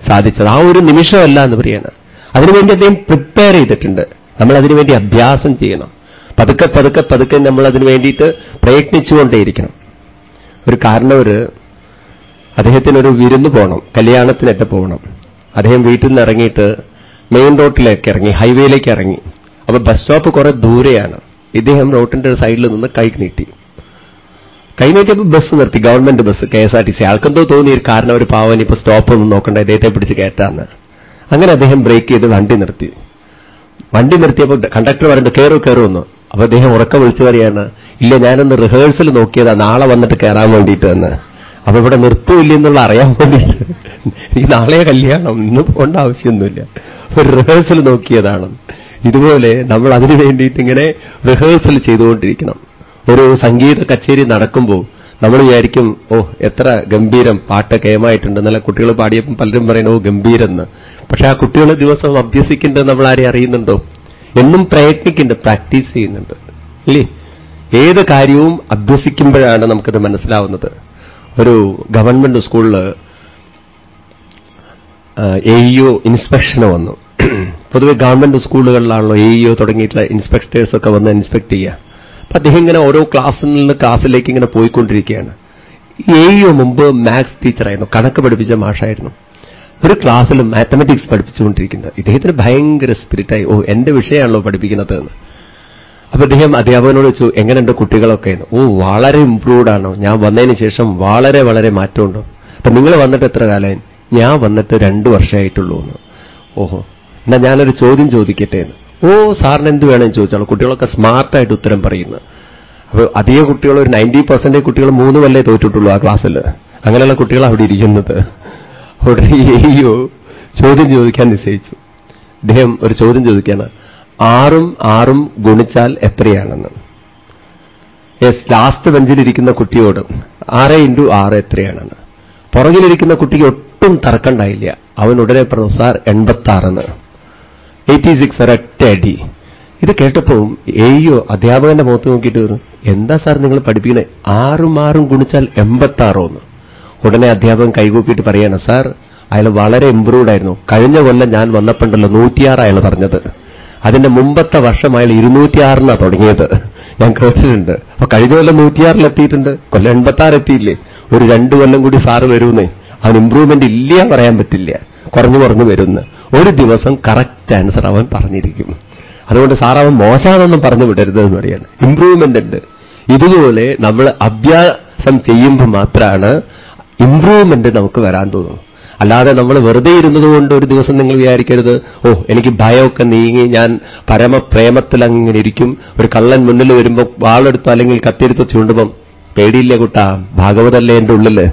സാധിച്ചത്. ആ ഒരു നിമിഷമല്ല എന്ന് പറയാണ്. അതിനുവേണ്ടി അദ്ദേഹം പ്രിപ്പയർ ചെയ്തിട്ടുണ്ട്. നമ്മൾ അതിനുവേണ്ടി അഭ്യാസം ചെയ്യണം. പതുക്കെ പതുക്കെ പതുക്കെ നമ്മൾ അതിനു വേണ്ടിയിട്ട് പ്രയത്നിച്ചുകൊണ്ടേയിരിക്കണം. ഒരു കാരണവര് അദ്ദേഹത്തിനൊരു വിരുന്ന് പോകണം. കല്യാണത്തിനൊക്കെ പോകണം. അദ്ദേഹം വീട്ടിൽ നിന്ന് ഇറങ്ങിയിട്ട് മെയിൻ റോട്ടിലേക്ക് ഇറങ്ങി ഹൈവേയിലേക്ക് ഇറങ്ങി. അപ്പൊ ബസ് സ്റ്റോപ്പ് കുറെ ദൂരെയാണ്. ഇദ്ദേഹം റോട്ടിന്റെ സൈഡിൽ നിന്ന് കൈ നീട്ടി. കൈനീട്ടിയപ്പോൾ ബസ് നിർത്തി government bus K S R T C ആൾക്കെന്തോ തോന്നി ഒരു കാരണം ഒരു പാവൻ ഇപ്പൊ സ്റ്റോപ്പ് ഒന്നും നോക്കണ്ട ഇദ്ദേഹത്തെ പിടിച്ച് കയറ്റാന്ന് അങ്ങനെ അദ്ദേഹം ബ്രേക്ക് ചെയ്ത് വണ്ടി നിർത്തി. വണ്ടി നിർത്തിയപ്പോൾ കണ്ടക്ടർ പറഞ്ഞു കയറൂ കയറുമെന്ന് അപ്പൊ അദ്ദേഹം ഉറക്കം വിളിച്ചു പറയാണ് ഇല്ല ഞാനൊന്ന് റിഹേഴ്സൽ നോക്കിയതാ നാളെ വന്നിട്ട് കയറാൻ വേണ്ടിയിട്ട് എന്ന്. അപ്പൊ ഇവിടെ നിർത്തൂല്ല എന്നുള്ള അറിയാൻ വേണ്ടിയിട്ട്. ഈ നാളെ കല്യാണം ഇന്ന് പോകേണ്ട ആവശ്യമൊന്നുമില്ല. ഒരു റിഹേഴ്സൽ നോക്കിയതാണ്. ഇതുപോലെ നമ്മൾ അതിനു വേണ്ടിയിട്ട് ഇങ്ങനെ റിഹേഴ്സൽ ചെയ്തുകൊണ്ടിരിക്കണം. ഒരു സംഗീത കച്ചേരി നടക്കുമ്പോൾ നമ്മൾ വിചാരിക്കും ഓ എത്ര ഗംഭീരം പാട്ട് കയമായിട്ടുണ്ട് നല്ല കുട്ടികൾ പാടിയപ്പം പലരും പറയും ഓ ഗംഭീരെന്ന്. പക്ഷെ ആ കുട്ടികൾ ദിവസം അഭ്യസിക്കേണ്ടത് നമ്മൾ ആരെയും അറിയുന്നുണ്ടോ? എന്നും പ്രയത്നിക്കുന്നുണ്ട് പ്രാക്ടീസ് ചെയ്യുന്നുണ്ട്. അല്ലേ ഏത് കാര്യവും അഭ്യസിക്കുമ്പോഴാണ് നമുക്കത് മനസ്സിലാവുന്നത്. ഒരു ഗവൺമെന്റ് സ്കൂളിൽ എ ഇഒ ഇൻസ്പെക്ഷന് വന്നു. [clears throat] പൊതുവെ ഗവൺമെന്റ് സ്കൂളുകളിലാണല്ലോ എ ഇഒ തുടങ്ങിയിട്ടുള്ള ഇൻസ്പെക്ടേഴ്സൊക്കെ വന്ന് ഇൻസ്പെക്ട് ചെയ്യുക അപ്പൊ അദ്ദേഹം ഇങ്ങനെ ഓരോ ക്ലാസ്സിൽ നിന്ന് ക്ലാസ്സിലേക്ക് ഇങ്ങനെ പോയിക്കൊണ്ടിരിക്കുകയാണ്. ഏയോ മുമ്പ് മാത്സ് ടീച്ചറായിരുന്നു കണക്ക് പഠിപ്പിച്ച മാഷായിരുന്നു. ഒരു ക്ലാസ്സിൽ മാത്തമെറ്റിക്സ് പഠിപ്പിച്ചുകൊണ്ടിരിക്കുന്നത് ഇദ്ദേഹത്തിന് ഭയങ്കര സ്പിരിറ്റായി ഓ എന്റെ വിഷയമാണല്ലോ പഠിപ്പിക്കുന്നത് എന്ന് അപ്പൊ അദ്ദേഹം അധ്യാപകനോട് വെച്ചു എങ്ങനെയുണ്ട് കുട്ടികളൊക്കെ? ഓ വളരെ ഇംപ്രൂവ്ഡ് ആണോ. ഞാൻ വന്നതിന് ശേഷം വളരെ വളരെ മാറ്റമുണ്ടോ. അപ്പൊ നിങ്ങൾ വന്നിട്ട് എത്ര കാലമായി? ഞാൻ വന്നിട്ട് രണ്ടു വർഷമായിട്ടുള്ളൂ എന്ന്. ഓഹോ എന്നാ ഞാനൊരു ചോദ്യം ചോദിക്കട്ടെ എന്ന്. ഓ സാറിന് എന്ത് വേണമെന്ന് ചോദിച്ചാൽ കുട്ടികളൊക്കെ സ്മാർട്ടായിട്ട് ഉത്തരം പറയുന്നു. അപ്പോൾ അധിക കുട്ടികൾ ഒരു നയന്റി പെർസെന്റേജ് കുട്ടികൾ മൂന്ന് വല്ലേ തോറ്റിട്ടുള്ളൂ ആ ക്ലാസ്സിൽ. അങ്ങനെയുള്ള കുട്ടികൾ അവിടെ ഇരിക്കുന്നത്. ഉടനെ അയ്യോ ചോദ്യം ചോദിക്കാൻ നിശ്ചയിച്ചു. അദ്ദേഹം ഒരു ചോദ്യം ചോദിക്കുകയാണ്. ആറും ആറും ഗുണിച്ചാൽ എത്രയാണെന്ന്. യെസ് ലാസ്റ്റ് ബെഞ്ചിലിരിക്കുന്ന കുട്ടിയോട് ആറ് ഇന്റു ആറ് എത്രയാണെന്ന്. പുറകിലിരിക്കുന്ന കുട്ടിക്ക് ഒട്ടും തർക്കണ്ടായില്ല അവൻ ഉടനെ പറഞ്ഞു സാർ എൺപത്താറെന്ന്. എയ്റ്റി സിക്സ് ഒരൊറ്റ അടി ഇത് കേട്ടപ്പോൾ എയ്യോ അധ്യാപകന്റെ മുഖത്ത് നോക്കിയിട്ട് വരും എന്താ സാർ നിങ്ങൾ പഠിപ്പിക്കുന്നത് ആറും ആറും ഗുണിച്ചാൽ എൺപത്താറോ എന്ന്. ഉടനെ അധ്യാപകൻ കൈകൂപ്പിയിട്ട് പറയാണ് സാർ അയാൾ വളരെ ഇമ്പ്രൂവ്ഡ് ആയിരുന്നു. കഴിഞ്ഞ കൊല്ലം ഞാൻ വന്നപ്പോണ്ടല്ലോ നൂറ്റിയാറ് അയാൾ പറഞ്ഞത്. അതിന്റെ മുമ്പത്തെ വർഷം അയാൾ ഇരുന്നൂറ്റിയാറിനാണ് തുടങ്ങിയത്. ഞാൻ കേട്ടിട്ടുണ്ട്. അപ്പൊ കഴിഞ്ഞ കൊല്ലം നൂറ്റിയാറിലെത്തിയിട്ടുണ്ട് കൊല്ലം എൺപത്താറ് എത്തിയില്ലേ? ഒരു രണ്ടു കൊല്ലം കൂടി സാറ് വരുമെന്നേ. അവൻ ഇമ്പ്രൂവ്മെന്റ് ഇല്ല പറയാൻ പറ്റില്ല. കുറഞ്ഞു കുറഞ്ഞു വരുന്ന. ഒരു ദിവസം കറക്റ്റ് ആൻസർ അവൻ പറഞ്ഞിരിക്കും. അതുകൊണ്ട് സാർ അവൻ മോശമാണെന്നും പറഞ്ഞു വിടരുത് എന്ന് പറയാണ്. ഇംപ്രൂവ്മെന്റ് ഉണ്ട്. ഇതുപോലെ നമ്മൾ അഭ്യാസം ചെയ്യുമ്പോൾ മാത്രമാണ് ഇംപ്രൂവ്മെന്റ് നമുക്ക് വരാൻ തോന്നും അല്ലാതെ നമ്മൾ വെറുതെ ഇരുന്നത് കൊണ്ട് ഒരു ദിവസം നിങ്ങൾ വിചാരിക്കരുത്. ഓ എനിക്ക് ഭയമൊക്കെ നീങ്ങി ഞാൻ പരമപ്രേമത്തിൽ അങ്ങനെ ഇരിക്കും. ഒരു കള്ളൻ മുന്നിൽ വരുമ്പോൾ വാളെടുത്തോ അല്ലെങ്കിൽ കത്തിയെടുത്ത് ചൂണ്ടുമ്പം പേടിയില്ല കുട്ടാ ഭാഗവതല്ലേ എന്റെ ഉള്ളിൽ?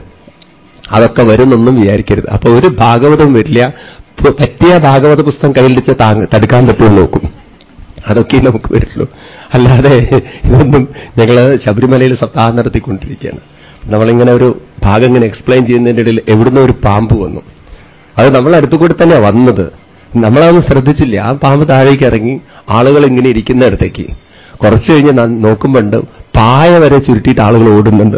അതൊക്കെ വരുന്നൊന്നും വിചാരിക്കരുത്. അപ്പൊ ഒരു ഭാഗവതം വരില്ല. പറ്റിയ ഭാഗവത പുസ്തകം കയ്യിലിച്ച് താങ്ങ് തടുക്കാൻ പറ്റുമെന്ന് നോക്കും. അതൊക്കെ നമുക്ക് വരുള്ളൂ. അല്ലാതെ ഇതൊന്നും ഞങ്ങൾ ശബരിമലയിൽ സപ്താഹം നടത്തിക്കൊണ്ടിരിക്കുകയാണ്. നമ്മളിങ്ങനെ ഒരു ഭാഗം ഇങ്ങനെ എക്സ്പ്ലെയിൻ ചെയ്യുന്നതിന്റെ ഇടയിൽ എവിടുന്ന് ഒരു പാമ്പ് വന്നു. അത് നമ്മൾ അടുത്തു കൂടി തന്നെയാണ് വന്നത്. നമ്മളതൊന്നും ശ്രദ്ധിച്ചില്ല. ആ പാമ്പ് താഴേക്ക് ഇറങ്ങി ആളുകൾ ഇങ്ങനെ ഇരിക്കുന്ന ഇരിക്കുന്നിടത്തേക്ക്. കുറച്ച് കഴിഞ്ഞ് നോക്കുമ്പോണ്ട് പായ വരെ ചുരുട്ടിയിട്ട് ആളുകൾ ഓടുന്നുണ്ട്.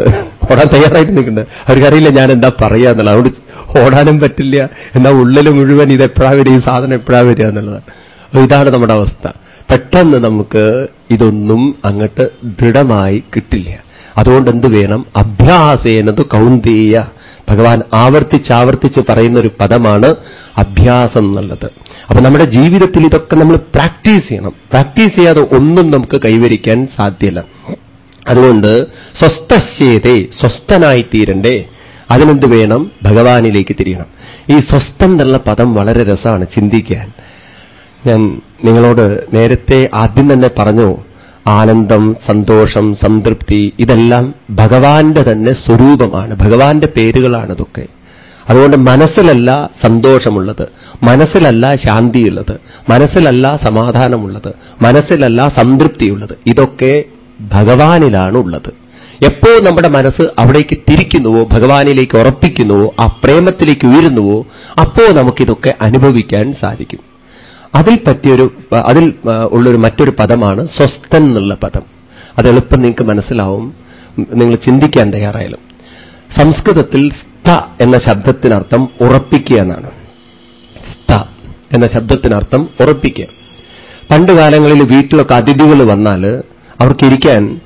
ഓടാൻ തയ്യാറായിട്ട് നിൽക്കുന്നുണ്ട്. അവർക്കറിയില്ല ഞാൻ എന്താ പറയുക എന്നുള്ളത്. അതുകൊണ്ട് ഓടാനും പറ്റില്ല. എന്നാൽ ഉള്ളിൽ മുഴുവൻ ഇത് എപ്പോഴാ വരിക ഈ സാധനം എപ്പോഴാ വരിക എന്നുള്ളതാണ് ഇതാണ് നമ്മുടെ അവസ്ഥ. പെട്ടെന്ന് നമുക്ക് ഇതൊന്നും അങ്ങോട്ട് ദൃഢമായി കിട്ടില്ല. അതുകൊണ്ട് എന്ത് വേണം? അഭ്യാസേനത് കൗന്ദേയ. ഭഗവാൻ ആവർത്തിച്ചാവർത്തിച്ച് പറയുന്ന ഒരു പദമാണ് അഭ്യാസം എന്നുള്ളത്. അപ്പൊ നമ്മുടെ ജീവിതത്തിൽ ഇതൊക്കെ നമ്മൾ പ്രാക്ടീസ് ചെയ്യണം. പ്രാക്ടീസ് ചെയ്യാതെ ഒന്നും നമുക്ക് കൈവരിക്കാൻ സാധ്യല്ല. അതുകൊണ്ട് സ്വസ്ഥശ്ചേതേ സ്വസ്ഥനായി തീരണ്ടേ അതിനെന്ത് വേണം? ഭഗവാനിലേക്ക് തിരിയണം. ഈ സ്വസ്ഥം എന്നുള്ള പദം വളരെ രസമാണ് ചിന്തിക്കാൻ. ഞാൻ നിങ്ങളോട് നേരത്തെ ആദ്യം തന്നെ പറഞ്ഞു ആനന്ദം സന്തോഷം സംതൃപ്തി ഇതെല്ലാം ഭഗവാന്റെ തന്നെ സ്വരൂപമാണ്. ഭഗവാന്റെ പേരുകളാണ് ഇതൊക്കെ അതുകൊണ്ട് മനസ്സിലല്ല സന്തോഷമുള്ളത് മനസ്സിലല്ല ശാന്തിയുള്ളത് മനസ്സിലല്ല സമാധാനമുള്ളത് മനസ്സിലല്ല സംതൃപ്തിയുള്ളത്. ഇതൊക്കെ ഭഗവാനിലാണ് ഉള്ളത് എപ്പോ നമ്മുടെ മനസ്സ് അവിടേക്ക് തിരിക്കുന്നുവോ ഭഗവാനിലേക്ക് ഉറപ്പിക്കുന്നുവോ ആ പ്രേമത്തിലേക്ക് ഉയരുന്നുവോ അപ്പോ നമുക്കിതൊക്കെ അനുഭവിക്കാൻ സാധിക്കും. അതിൽ പറ്റിയൊരു അതിൽ ഉള്ളൊരു മറ്റൊരു പദമാണ് സ്വസ്ഥൻ എന്നുള്ള പദം. അത് എളുപ്പം നിങ്ങൾക്ക് മനസ്സിലാവും. നിങ്ങൾ ചിന്തിക്കാൻ തയ്യാറായാലും. സംസ്കൃതത്തിൽ സ്ത എന്ന ശബ്ദത്തിനർത്ഥം ഉറപ്പിക്കുക എന്നാണ്. സ്ത എന്ന ശബ്ദത്തിനർത്ഥം ഉറപ്പിക്കുക. പണ്ട് കാലങ്ങളിൽ വീട്ടിലൊക്കെ അതിഥികൾ വന്നാൽ അവർക്കിരിക്കാൻ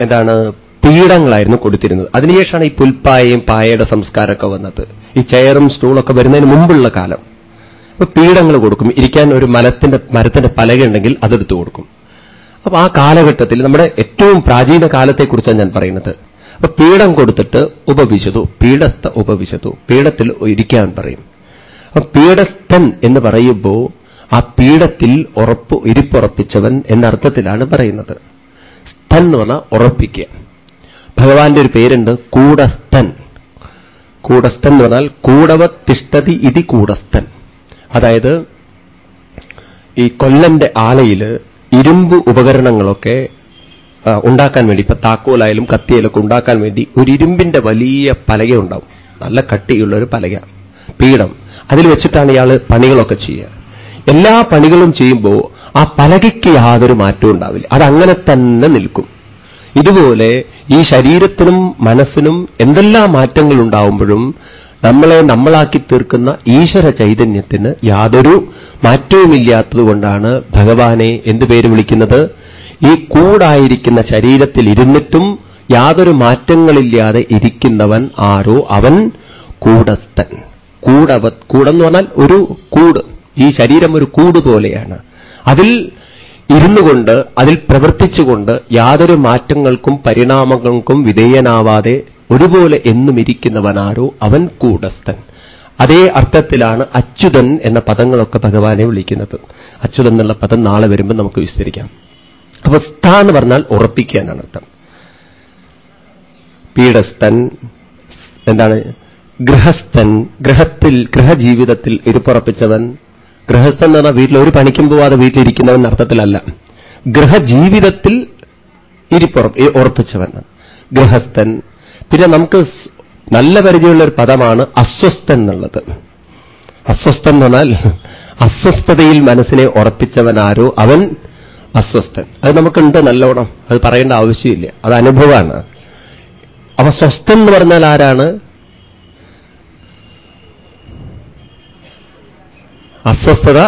എന്താണ് പീഠങ്ങളായിരുന്നു കൊടുത്തിരുന്നത്. അതിനുശേഷമാണ് ഈ പുൽപ്പായയും പായയുടെ സംസ്കാരമൊക്കെ വന്നത്. ഈ ചെയറും സ്റ്റൂളൊക്കെ വരുന്നതിന് മുമ്പുള്ള കാലം. അപ്പൊ പീഠങ്ങൾ കൊടുക്കും. ഇരിക്കാൻ ഒരു മലത്തിന്റെ മരത്തിന്റെ പലകയുണ്ടെങ്കിൽ അതെടുത്തു കൊടുക്കും. അപ്പൊ ആ കാലഘട്ടത്തിൽ നമ്മുടെ ഏറ്റവും പ്രാചീന കാലത്തെക്കുറിച്ചാണ് ഞാൻ പറയുന്നത്. അപ്പൊ പീഠം കൊടുത്തിട്ട് ഉപവിശതു പീഠസ്ഥ ഉപവിശതു പീഠത്തിൽ ഇരിക്കാൻ പറയും. അപ്പൊ പീഠസ്ഥൻ എന്ന് പറയുമ്പോൾ ആ പീഠത്തിൽ ഉറപ്പ് ഇരിപ്പുറപ്പിച്ചവൻ എന്നർത്ഥത്തിലാണ് പറയുന്നത്. സ്ഥൻ എന്ന് പറഞ്ഞാൽ ഉറപ്പിക്കുക. ഭഗവാന്റെ ഒരു പേരുണ്ട് കൂടസ്ഥൻ. കൂടസ്ഥൻ എന്ന് പറഞ്ഞാൽ കൂടവ തിഷ്ടതി ഇതി കൂടസ്ഥൻ. അതായത് ഈ കൊല്ലന്റെ ആലയിൽ ഇരുമ്പ് ഉപകരണങ്ങളൊക്കെ ഉണ്ടാക്കാൻ വേണ്ടി ഇപ്പൊ താക്കോലായാലും കത്തിയാലൊക്കെ ഉണ്ടാക്കാൻ വേണ്ടി ഒരു ഇരുമ്പിന്റെ വലിയ പലക ഉണ്ടാവും. നല്ല കട്ടിയുള്ള ഒരു പലക പീഠം. അതിൽ വെച്ചിട്ടാണ് ഇയാൾ പണികളൊക്കെ ചെയ്യുക. എല്ലാ പണികളും ചെയ്യുമ്പോൾ ആ പലകയ്ക്ക് യാതൊരു മാറ്റവും ഉണ്ടാവില്ല. അതങ്ങനെ തന്നെ നിൽക്കും. ഇതുപോലെ ഈ ശരീരത്തിനും മനസ്സിനും എന്തെല്ലാം മാറ്റങ്ങൾ ഉണ്ടാവുമ്പോഴും നമ്മളെ നമ്മളാക്കി തീർക്കുന്ന ഈശ്വര ചൈതന്യത്തിന് യാതൊരു മാറ്റവുമില്ലാത്തതുകൊണ്ടാണ് ഭഗവാനെ എന്തു പേര് വിളിക്കുന്നത്? ഈ കൂടായിരിക്കുന്ന ശരീരത്തിൽ ഇരുന്നിട്ടും യാതൊരു മാറ്റങ്ങളില്ലാതെ ഇരിക്കുന്നവൻ ആരോ? അവൻ കൂടസ്ഥൻ. കൂടവ കൂടെന്ന് പറഞ്ഞാൽ ഒരു കൂട്. ഈ ശരീരം ഒരു കൂട് പോലെയാണ്. അതിൽ ഇരുന്നു കൊണ്ട് അതിൽ പ്രവർത്തിച്ചുകൊണ്ട് യാതൊരു മാറ്റങ്ങൾക്കും പരിണാമങ്ങൾക്കും വിധേയനാവാതെ ഒരുപോലെ എന്നും ഇരിക്കുന്നവനാരോ അവൻ കൂടസ്ഥൻ. അതേ അർത്ഥത്തിലാണ് അച്യുതൻ എന്ന പദങ്ങളൊക്കെ ഭഗവാനെ വിളിക്കുന്നത്. അച്യുതൻ എന്നുള്ള പദം നാളെ വരുമ്പോൾ നമുക്ക് വിസ്തരിക്കാം. അപ്പൊ സ്ഥ എന്ന് പറഞ്ഞാൽ ഉറപ്പിക്കുക എന്നാണ് അർത്ഥം. പീഠസ്ഥൻ എന്താണ്? ഗൃഹസ്ഥൻ ഗൃഹത്തിൽ ഗൃഹജീവിതത്തിൽ ഇരുപ്പുറപ്പിച്ചവൻ. ഗൃഹസ്ഥൻ എന്ന് പറഞ്ഞാൽ വീട്ടിൽ ഒരു പണിക്കും പോവാതെ വീട്ടിലിരിക്കുന്നവൻ അർത്ഥത്തിലല്ല. ഗൃഹജീവിതത്തിൽ ഇരിപ്പുറ ഉറപ്പിച്ചവൻ. ഗൃഹസ്ഥൻ പിന്നെ നമുക്ക് നല്ല പരിചയമുള്ള ഒരു പദമാണ് അസ്വസ്ഥൻ എന്നുള്ളത്. അസ്വസ്ഥൻ എന്ന് പറഞ്ഞാൽ അസ്വസ്ഥതയിൽ മനസ്സിനെ ഉറപ്പിച്ചവൻ ആരോ? അവൻ അസ്വസ്ഥൻ. അത് നമുക്കുണ്ട് നല്ലോണം. അത് പറയേണ്ട ആവശ്യമില്ല. അത് അനുഭവമാണ്. അപ്പൊ സ്വസ്ഥൻ എന്ന് പറഞ്ഞാൽ ആരാണ്? അസ്വസ്ഥത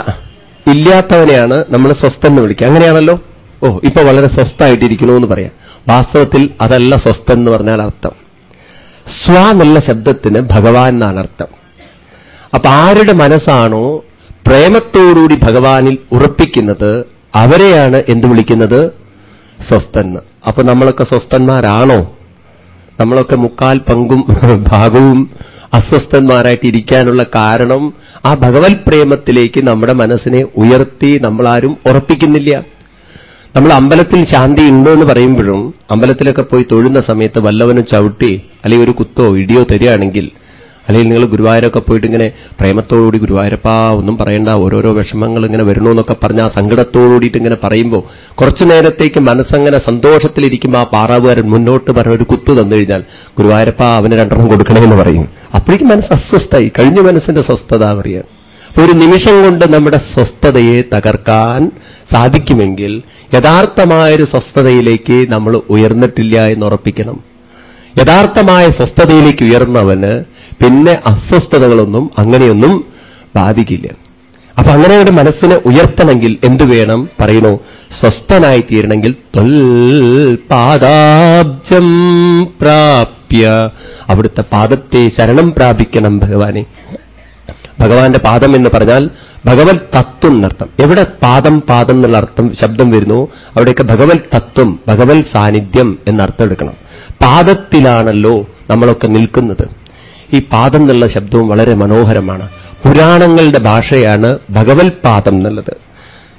ഇല്ലാത്തവനെയാണ് നമ്മൾ സ്വസ്ഥൻ എന്ന് വിളിക്കുക. അങ്ങനെയാണല്ലോ? ഓ ഇപ്പൊ വളരെ സ്വസ്ഥമായിട്ടിരിക്കണോ എന്ന് പറയാം. വാസ്തവത്തിൽ അതല്ല സ്വസ്ഥൻ എന്ന് പറഞ്ഞാൽ അർത്ഥം. സ്വ എന്നുള്ള ശബ്ദത്തിന് ഭഗവാൻ എന്നാണ് അർത്ഥം. അപ്പൊ ആരുടെ മനസ്സാണോ പ്രേമത്തോടുകൂടി ഭഗവാനിൽ ഉറപ്പിക്കുന്നത് അവരെയാണ് എന്ത് വിളിക്കുന്നത്? സ്വസ്ഥന്ന് അപ്പൊ നമ്മളൊക്കെ സ്വസ്ഥന്മാരാണോ? നമ്മളൊക്കെ മുക്കാൽ പങ്കും [laughs] ഭാഗവും അസ്വസ്ഥന്മാരായിട്ട് ഇരിക്കാനുള്ള കാരണം ആ ഭഗവത് പ്രേമത്തിലേക്ക് നമ്മുടെ മനസ്സിനെ ഉയർത്തി നമ്മളാരും ഉറപ്പിക്കുന്നില്ല. നമ്മൾ അമ്പലത്തിൽ ശാന്തി ഉണ്ടോ എന്ന് പറയുമ്പോഴും അമ്പലത്തിലൊക്കെ പോയി തൊഴുന്ന സമയത്ത് വല്ലവനും ചവിട്ടി അല്ലെങ്കിൽ ഒരു കുത്തോ ഇടിയോ തരികയാണെങ്കിൽ അല്ലെങ്കിൽ നിങ്ങൾ ഗുരുവായൂരൊക്കെ പോയിട്ട് ഇങ്ങനെ പ്രേമത്തോടുകൂടി ഗുരുവായൂരപ്പാ ഒന്നും പറയേണ്ട ഓരോരോ വിഷമങ്ങൾ ഇങ്ങനെ വരണോ എന്നൊക്കെ പറഞ്ഞ ആ സങ്കടത്തോടുകൂടിയിട്ട് ഇങ്ങനെ പറയുമ്പോൾ കുറച്ചു നേരത്തേക്ക് മനസ്സങ്ങനെ സന്തോഷത്തിലിരിക്കുമ്പോൾ ആ പാറാവുകാരൻ മുന്നോട്ട് പറഞ്ഞ ഒരു കുത്തു തന്നു കഴിഞ്ഞാൽ ഗുരുവായൂരപ്പ അവന് രണ്ടെണ്ണം കൊടുക്കണമെന്ന് പറയും. അപ്പോഴേക്കും മനസ്സ് അസ്വസ്ഥായി കഴിഞ്ഞ മനസ്സിന്റെ സ്വസ്ഥത പറയുക ഒരു നിമിഷം കൊണ്ട് നമ്മുടെ സ്വസ്ഥതയെ തകർക്കാൻ സാധിക്കുമെങ്കിൽ യഥാർത്ഥമായൊരു സ്വസ്ഥതയിലേക്ക് നമ്മൾ ഉയർന്നിട്ടില്ല എന്ന് ഉറപ്പിക്കണം. യഥാർത്ഥമായ സ്വസ്ഥതയിലേക്ക് ഉയർന്നവന് പിന്നെ അസ്വസ്ഥതകളൊന്നും അങ്ങനെയൊന്നും ബാധിക്കില്ല. അപ്പൊ അങ്ങനെ ഒരു മനസ്സിനെ ഉയർത്തണമെങ്കിൽ എന്തു വേണം? പറയുന്നു സ്വസ്ഥനായി തീരണമെങ്കിൽ പാദാബ്ജം പ്രാപ്യ. അവിടുത്തെ പാദത്തെ ശരണം പ്രാപിക്കണം ഭഗവാനെ. ഭഗവാന്റെ പാദം എന്ന് പറഞ്ഞാൽ ഭഗവത് തത്വം എന്നർത്ഥം. എവിടെ പാദം പാദം എന്നുള്ള അർത്ഥം ശബ്ദം വരുന്നു അവിടെയൊക്കെ ഭഗവത് തത്വം ഭഗവത് സാന്നിധ്യം എന്നർത്ഥം എടുക്കണം. പാദത്തിലാണല്ലോ നമ്മളൊക്കെ നിൽക്കുന്നത്. ഈ പാദം എന്നുള്ള ശബ്ദവും വളരെ മനോഹരമാണ്. പുരാണങ്ങളുടെ ഭാഷയാണ് ഭഗവത് പാദം എന്നുള്ളത്.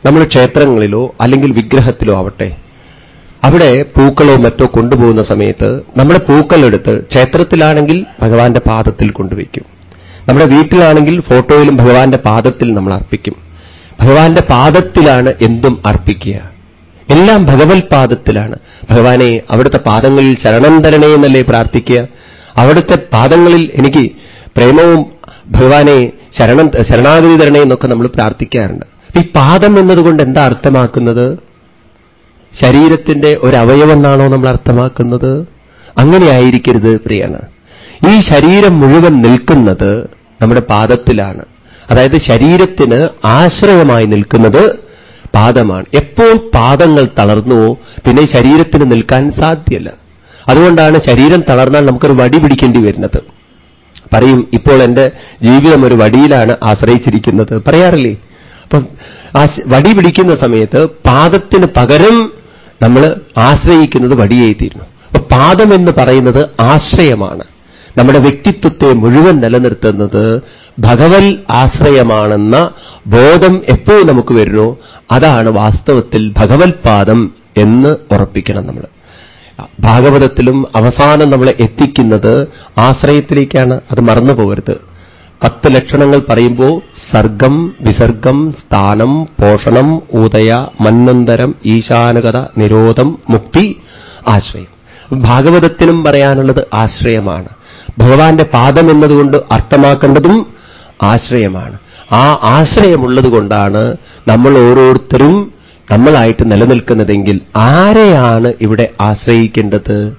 നമ്മൾ ക്ഷേത്രങ്ങളിലോ അല്ലെങ്കിൽ വിഗ്രഹത്തിലോ ആവട്ടെ അവിടെ പൂക്കളോ മറ്റോ കൊണ്ടുപോകുന്ന സമയത്ത് നമ്മുടെ പൂക്കളെടുത്ത് ക്ഷേത്രത്തിലാണെങ്കിൽ ഭഗവാന്റെ പാദത്തിൽ കൊണ്ടുവയ്ക്കും. നമ്മുടെ വീട്ടിലാണെങ്കിൽ ഫോട്ടോയിലും ഭഗവാന്റെ പാദത്തിൽ നമ്മൾ അർപ്പിക്കും. ഭഗവാന്റെ പാദത്തിലാണ് എന്തും അർപ്പിക്കുക. എല്ലാം ഭഗവത് പാദത്തിലാണ്. ഭഗവാനെ അവിടുത്തെ പാദങ്ങളിൽ ശരണം തരണേ എന്നല്ലേ പ്രാർത്ഥിക്കുക? അവിടുത്തെ പാദങ്ങളിൽ എനിക്ക് പ്രേമവും ഭഗവാനെ ശരണം ശരണാഗതി തരണേ എന്നൊക്കെ നമ്മൾ പ്രാർത്ഥിക്കാറുണ്ട്. ഈ പാദം എന്നതുകൊണ്ട് എന്താ അർത്ഥമാക്കുന്നത്? ശരീരത്തിന്റെ ഒരവയവെന്നാണോ നമ്മൾ അർത്ഥമാക്കുന്നത്? അങ്ങനെ ആയിരിക്കരുത് പ്രിയാണ്. ഈ ശരീരം മുഴുവൻ നിൽക്കുന്നത് നമ്മുടെ പാദത്തിലാണ്. അതായത് ശരീരത്തിന് ആശ്രയമായി നിൽക്കുന്നത് പാദമാണ്. എപ്പോൾ പാദങ്ങൾ തളർന്നുവോ പിന്നെ ശരീരത്തിന് നിൽക്കാൻ സാധ്യല്ല. അതുകൊണ്ടാണ് ശരീരം തളർന്നാൽ നമുക്കൊരു വടി പിടിക്കേണ്ടി വരുന്നത്. പറയും ഇപ്പോൾ എന്റെ ജീവിതം ഒരു വടിയിലാണ് ആശ്രയിച്ചിരിക്കുന്നത്. പറയാറില്ലേ? അപ്പം ആ വടി പിടിക്കുന്ന സമയത്ത് പാദത്തിന് പകരം നമ്മൾ ആശ്രയിക്കുന്നത് വടിയേറ്റിരുന്നു അപ്പൊ പാദം എന്ന് പറയുന്നത് ആശ്രയമാണ്. നമ്മുടെ വ്യക്തിത്വത്തെ മുഴുവൻ നിലനിർത്തുന്നത് ഭഗവൽ ആശ്രയമാണെന്ന ബോധം എപ്പോൾ നമുക്ക് വരുന്നു? അതാണ് വാസ്തവത്തിൽ ഭഗവത്പാദം എന്ന് ഉറപ്പിക്കണം നമ്മൾ. ഭാഗവതത്തിലും അവസാനം നമ്മളെ എത്തിക്കുന്നത് ആശ്രയത്തിലേക്കാണ്. അത് മറന്നു പോകരുത്. പത്ത് ലക്ഷണങ്ങൾ പറയുമ്പോൾ സർഗം വിസർഗം സ്ഥാനം പോഷണം ഉദയ മന്നന്തരം ഈശാനകത നിരോധം മുക്തി ആശ്രയം. ഭാഗവതത്തിനും പറയാനുള്ളത് ആശ്രയമാണ്. ഭഗവാന്റെ പാദം എന്നതുകൊണ്ട് അർത്ഥമാക്കേണ്ടതും ആശ്രയമാണ്. ആ ആശ്രയമുള്ളതുകൊണ്ടാണ് നമ്മൾ ഓരോരുത്തരും നമ്മളായിട്ട് നിലനിൽക്കുന്നതെങ്കിൽ ആരെയാണ് ഇവിടെ ആശ്രയിക്കേണ്ടത്?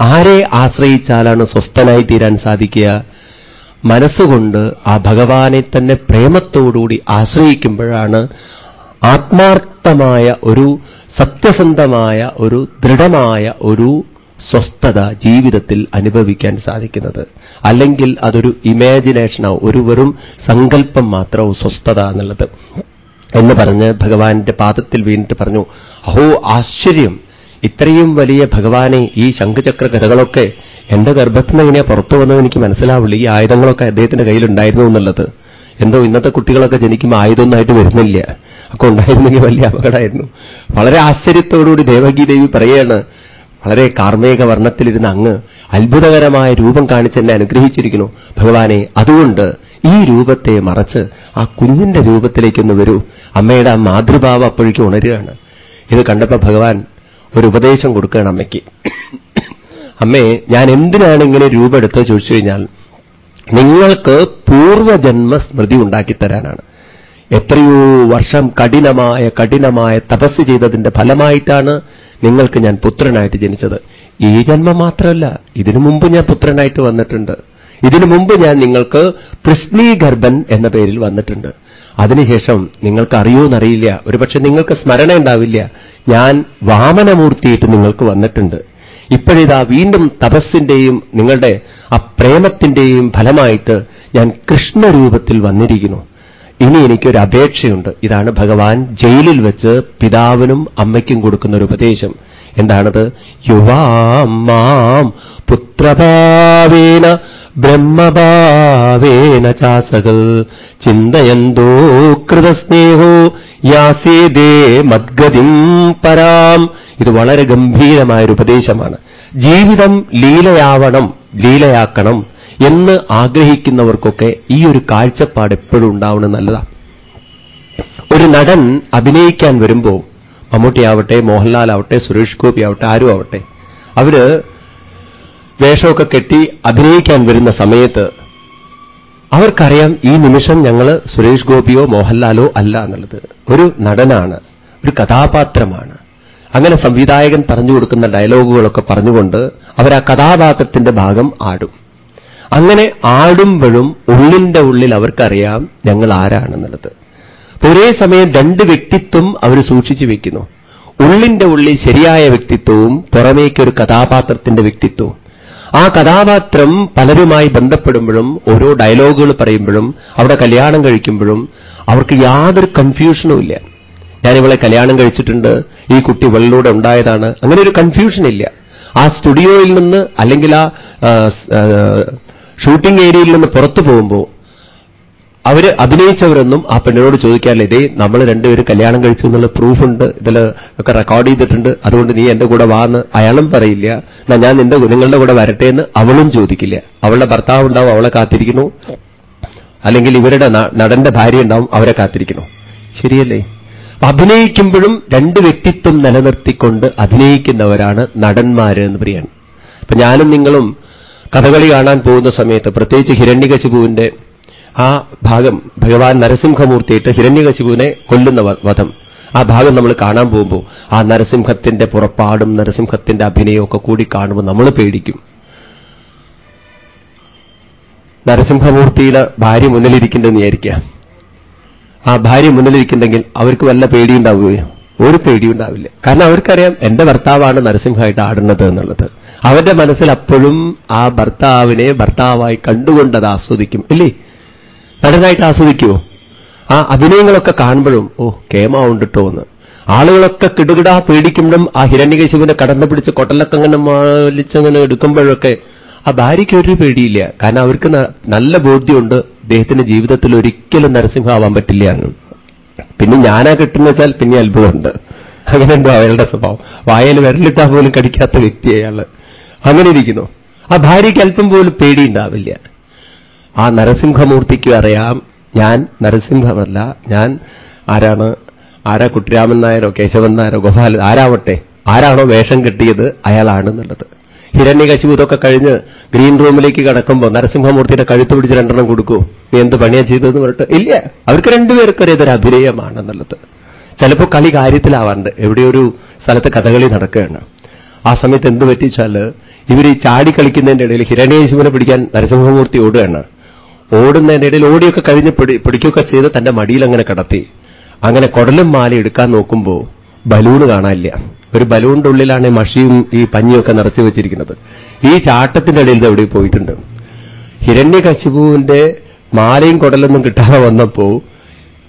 ആരെ ആശ്രയിച്ചാലാണ് സ്വസ്ഥനായി തീരാൻ സാധിക്കുക? മനസ്സുകൊണ്ട് ആ ഭഗവാനെ തന്നെ പ്രേമത്തോടുകൂടി ആശ്രയിക്കുമ്പോഴാണ് ആത്മാർത്ഥമായ ഒരു സത്യസന്ധമായ ഒരു ദൃഢമായ ഒരു സ്വസ്ഥത ജീവിതത്തിൽ അനുഭവിക്കാൻ സാധിക്കുന്നത്. അല്ലെങ്കിൽ അതൊരു ഇമാജിനേഷനാവും ഒരു വെറും സങ്കല്പം മാത്രവും സ്വസ്ഥത എന്നുള്ളത്. എന്ന് പറഞ്ഞ് ഭഗവാന്റെ പാദത്തിൽ വീണിട്ട് പറഞ്ഞു അഹോ ആശ്ചര്യം. ഇത്രയും വലിയ ഭഗവാനെ ഈ ശംഖചക്ര കഥകളൊക്കെ എന്റെ ഗർഭത്തിൽ നിന്ന് എങ്ങനെയാ പുറത്തു വന്നത് എനിക്ക് മനസ്സിലാവുള്ളൂ. ഈ ആയുധങ്ങളൊക്കെ അദ്ദേഹത്തിന്റെ കയ്യിലുണ്ടായിരുന്നു എന്നുള്ളത്. എന്തോ ഇന്നത്തെ കുട്ടികളൊക്കെ ജനിക്കുമ്പോൾ ആയുധമൊന്നായിട്ട് വരുന്നില്ല. ഒക്കെ ഉണ്ടായിരുന്നെങ്കിൽ വലിയ അപകടമായിരുന്നു. വളരെ ആശ്ചര്യത്തോടുകൂടി ദേവകി ദേവി പറയാണ് വളരെ കാർമേക വർണത്തിലിരുന്ന അങ്ങ് അത്ഭുതകരമായ രൂപം കാണിച്ച് എന്നെ അനുഗ്രഹിച്ചിരിക്കുന്നു. ഭഗവാനെ അതുകൊണ്ട് ഈ രൂപത്തെ മറച്ച് ആ കുഞ്ഞിന്റെ രൂപത്തിലേക്കൊന്ന് വരൂ. അമ്മയുടെ ആ മാതൃഭാവം അപ്പോഴേക്കും ഉണരുകയാണ്. ഇത് കണ്ടപ്പോൾ ഭഗവാൻ ഒരു ഉപദേശം കൊടുക്കുകയാണ് അമ്മയ്ക്ക്. അമ്മേ ഞാൻ എന്തിനാണ് ഇങ്ങനെ രൂപം എടുത്ത് ചോദിച്ചു കഴിഞ്ഞാൽ നിങ്ങൾക്ക് പൂർവജന്മ സ്മൃതി ഉണ്ടാക്കിത്തരാനാണ് എത്രയോ വർഷം കഠിനമായ കഠിനമായ തപസ് ചെയ്തതിന്റെ ഫലമായിട്ടാണ് നിങ്ങൾക്ക് ഞാൻ പുത്രനായിട്ട് ജനിച്ചത്. ഈ ജന്മം മാത്രമല്ല ഇതിനു മുമ്പ് ഞാൻ പുത്രനായിട്ട് വന്നിട്ടുണ്ട്. ഇതിനു മുമ്പ് ഞാൻ നിങ്ങൾക്ക് പൃഷ്ണീഗർഭൻ എന്ന പേരിൽ വന്നിട്ടുണ്ട്. അതിനുശേഷം നിങ്ങൾക്ക് അറിയൂന്നറിയില്ല. ഒരുപക്ഷെ നിങ്ങൾക്ക് സ്മരണ ഉണ്ടാവില്ല. ഞാൻ വാമനമൂർത്തിയിട്ട് നിങ്ങൾക്ക് വന്നിട്ടുണ്ട്. ഇപ്പോഴിതാ വീണ്ടും തപസ്സിന്റെയും നിങ്ങളുടെ ആ പ്രേമത്തിന്റെയും ഫലമായിട്ട് ഞാൻ കൃഷ്ണരൂപത്തിൽ വന്നിരിക്കുന്നു. ഇനി എനിക്കൊരു അപേക്ഷയുണ്ട്. ഇതാണ് ഭഗവാൻ ജയിലിൽ വെച്ച് പിതാവിനും അമ്മയ്ക്കും കൊടുക്കുന്ന ഒരു ഉപദേശം. എന്താണത്? യുവാം പുത്രഭാവേന ബ്രഹ്മഭാവേന ചാസകൾ ചിന്തയന്തോ കൃതസ്നേഹോ യാസേദേ മദ്ഗതിം പരാം. ഇത് വളരെ ഗംഭീരമായൊരു ഉപദേശമാണ്. ജീവിതം ലീലയാവണം ലീലയാക്കണം. എന്ന് ആഗ്രഹിക്കുന്നവർക്കൊക്കെ ഈ ഒരു കാഴ്ചപ്പാട് എപ്പോഴും ഉണ്ടാവണം നല്ലതാണ് ഒരു നടൻ അഭിനയിക്കാൻ വരുമ്പോൾ മമ്മൂട്ടി ആവട്ടെ മോഹൻലാൽ ആവട്ടെ സുരേഷ് ഗോപി ആവട്ടെ ആരും ആവട്ടെ അവർ വേഷമൊക്കെ കെട്ടി അഭിനയിക്കാൻ വരുന്ന സമയത്ത് അവർക്കറിയാം ഈ നിമിഷം ഞങ്ങൾ സുരേഷ് ഗോപിയോ മോഹൻലാലോ അല്ല എന്നുള്ളത്. ഒരു നടനാണ് ഒരു കഥാപാത്രമാണ്. അങ്ങനെ സംവിധായകൻ പറഞ്ഞു കൊടുക്കുന്ന ഡയലോഗുകളൊക്കെ പറഞ്ഞുകൊണ്ട് അവർ ആ കഥാപാത്രത്തിന്റെ ഭാഗം ആടും. അങ്ങനെ ആടുമ്പോഴും ഉള്ളിന്റെ ഉള്ളിൽ അവർക്കറിയാം ഞങ്ങൾ ആരാണെന്നുള്ളത്. ഒരേ സമയം രണ്ട് വ്യക്തിത്വം അവർ സൂക്ഷിച്ചു വെക്കുന്നു. ഉള്ളിന്റെ ഉള്ളിൽ ശരിയായ വ്യക്തിത്വവും പുറമേക്കൊരു കഥാപാത്രത്തിന്റെ വ്യക്തിത്വവും. ആ കഥാപാത്രം പലരുമായി ബന്ധപ്പെടുമ്പോഴും ഓരോ ഡയലോഗുകൾ പറയുമ്പോഴും അവിടെ കല്യാണം കഴിക്കുമ്പോഴും അവർക്ക് യാതൊരു കൺഫ്യൂഷനും ഇല്ല. ഞാൻ ഇവളെ കല്യാണം കഴിച്ചിട്ടുണ്ട് ഈ കുട്ടി ഇവളിലൂടെ ഉണ്ടായതാണ്. അങ്ങനെ ഒരു കൺഫ്യൂഷൻ ഇല്ല. ആ സ്റ്റുഡിയോയിൽ നിന്ന് അല്ലെങ്കിൽ ആ ഷൂട്ടിംഗ് ഏരിയയിൽ നിന്ന് പുറത്തു പോകുമ്പോൾ അവർ അഭിനയിച്ചവരൊന്നും ആ പെണ്ണിനോട് ചോദിക്കാറില്ല. ഇതേ നമ്മൾ രണ്ടുപേരും കല്യാണം കഴിച്ചു എന്നുള്ള പ്രൂഫുണ്ട്. ഇതിൽ ഒക്കെ റെക്കോർഡ് ചെയ്തിട്ടുണ്ട്. അതുകൊണ്ട് നീ എന്റെ കൂടെ വാന്ന് അയാളും പറയില്ല. എന്നാ ഞാൻ നിന്റെ നിങ്ങളുടെ കൂടെ വരട്ടെ എന്ന് അവളും ചോദിക്കില്ല. അവളുടെ ഭർത്താവ് ഉണ്ടാവും അവളെ കാത്തിരിക്കുന്നു. അല്ലെങ്കിൽ ഇവരുടെ നടന്റെ ഭാര്യ ഉണ്ടാവും അവരെ കാത്തിരിക്കുന്നു. ശരിയല്ലേ? അഭിനയിക്കുമ്പോഴും രണ്ട് വ്യക്തിത്വം നിലനിർത്തിക്കൊണ്ട് അഭിനയിക്കുന്നവരാണ് നടന്മാര് എന്ന് പറയാണ്. അപ്പൊ ഞാനും നിങ്ങളും കഥകളി കാണാൻ പോകുന്ന സമയത്ത് പ്രത്യേകിച്ച് ഹിരണ്യകശിപുവിന്റെ ആ ഭാഗം ഭഗവാൻ നരസിംഹമൂർത്തിയിട്ട് ഹിരണ്യകശിപുവിനെ കൊല്ലുന്ന വധം. ആ ഭാഗം നമ്മൾ കാണാൻ പോകുമ്പോൾ ആ നരസിംഹത്തിന്റെ പുറപ്പാടും നരസിംഹത്തിന്റെ അഭിനയമൊക്കെ കൂടി കാണുമ്പോൾ നമ്മൾ പേടിക്കും. നരസിംഹമൂർത്തിയുടെ ഭാര്യ മുന്നിലിരിക്കേണ്ടതെന്ന് വിചാരിക്കുക. ആ ഭാര്യ മുന്നിലിരിക്കുന്നെങ്കിൽ അവർക്ക് വല്ല പേടിയുണ്ടാവുകയോ? ഒരു പേടിയുണ്ടാവില്ല. കാരണം അവർക്കറിയാം എന്റെ ഭർത്താവാണ് നരസിംഹമായിട്ട് ആടുന്നത് എന്നുള്ളത്. അവന്റെ മനസ്സിൽ അപ്പോഴും ആ ഭർത്താവിനെ ഭർത്താവായി കണ്ടുകൊണ്ടത് ആസ്വദിക്കും ഇല്ലേ? നടനായിട്ട് ആസ്വദിക്കുമോ ആ അഭിനയങ്ങളൊക്കെ കാണുമ്പോഴും ഓ കേമാവുണ്ടിട്ടോ എന്ന്. ആളുകളൊക്കെ കിടുകിടാ പേടിക്കുമ്പോഴും ആ ഹിരണ്യകശിവിനെ കടന്നു പിടിച്ച് കൊട്ടലൊക്കെ അങ്ങനെ വലിച്ചങ്ങനെ എടുക്കുമ്പോഴൊക്കെ ആ ഭാര്യയ്ക്ക് ഒരു പേടിയില്ല. കാരണം അവർക്ക് നല്ല ബോധ്യമുണ്ട് അദ്ദേഹത്തിന്റെ ജീവിതത്തിൽ ഒരിക്കലും നരസിംഹമാവാൻ പറ്റില്ല എന്ന്. പിന്നെ ഞാനാ കിട്ടുന്ന വെച്ചാൽ പിന്നെ അത്ഭുതമുണ്ട്. അങ്ങനെയുണ്ടോ അയാളുടെ സ്വഭാവം. വായയിൽ വിരലിട്ടാൽ പോലും കടിക്കാത്ത വ്യക്തി അയാൾ. അങ്ങനെ ഇരിക്കുന്നു ആ ഭാര്യയ്ക്ക് അല്പം പോലും പേടിയുണ്ടാവില്ല. ആ നരസിംഹമൂർത്തിക്ക് അറിയാം ഞാൻ നരസിംഹമല്ല ഞാൻ ആരാണ്? ആരാ കുട്ടിരാമൻ നായരോ കേശവൻ നായരോ ഗോപാലൻ ആരാവട്ടെ? ആരാണോ വേഷം കിട്ടിയത്? അയാളാണെന്നുള്ളത്. ഹിരണ്യകശിപു കഴിഞ്ഞ് ഗ്രീൻ റൂമിലേക്ക് കടക്കുമ്പോൾ നരസിംഹമൂർത്തിയുടെ കഴുത്ത് പിടിച്ച് രണ്ടെണ്ണം കൊടുക്കൂ. നീ എന്ത് പണിയാ ചെയ്തതെന്ന് പറഞ്ഞിട്ട് ഇല്ല. അവർക്ക് രണ്ടുപേർക്കും ഇതൊരു അഭിനയമാണെന്നുള്ളത്. ചിലപ്പോൾ കളി കാര്യത്തിലാവാണ്ട് എവിടെയൊരു സ്ഥലത്ത് കഥകളി നടക്കുകയാണ്. ആ സമയത്ത് എന്ത് പറ്റിച്ചാൽ ഇവർ ഈ ചാടി കളിക്കുന്നതിന്റെ ഇടയിൽ ഹിരണ്യേശുവിനെ പിടിക്കാൻ നരസിംഹമൂർത്തി ഓടുകയാണ്. ഓടുന്നതിന്റെ ഇടയിൽ ഓടിയൊക്കെ കഴിഞ്ഞ് പിടിക്കുകയൊക്കെ ചെയ്ത് തന്റെ മടിയിൽ അങ്ങനെ കടത്തി. അങ്ങനെ കുടലും മാല എടുക്കാൻ നോക്കുമ്പോൾ ബലൂണ് കാണാനില്ല. ഒരു ബലൂണിന്റെ ഉള്ളിലാണ് മഷിയും ഈ പഞ്ഞിയൊക്കെ നിറച്ചു വെച്ചിരിക്കുന്നത്. ഈ ചാട്ടത്തിന്റെ ഇടയിൽ എവിടെ പോയിട്ടുണ്ട്. ഹിരണ്യകശിപുവിന്റെ മാലയും കുടലൊന്നും കിട്ടാതെ വന്നപ്പോൾ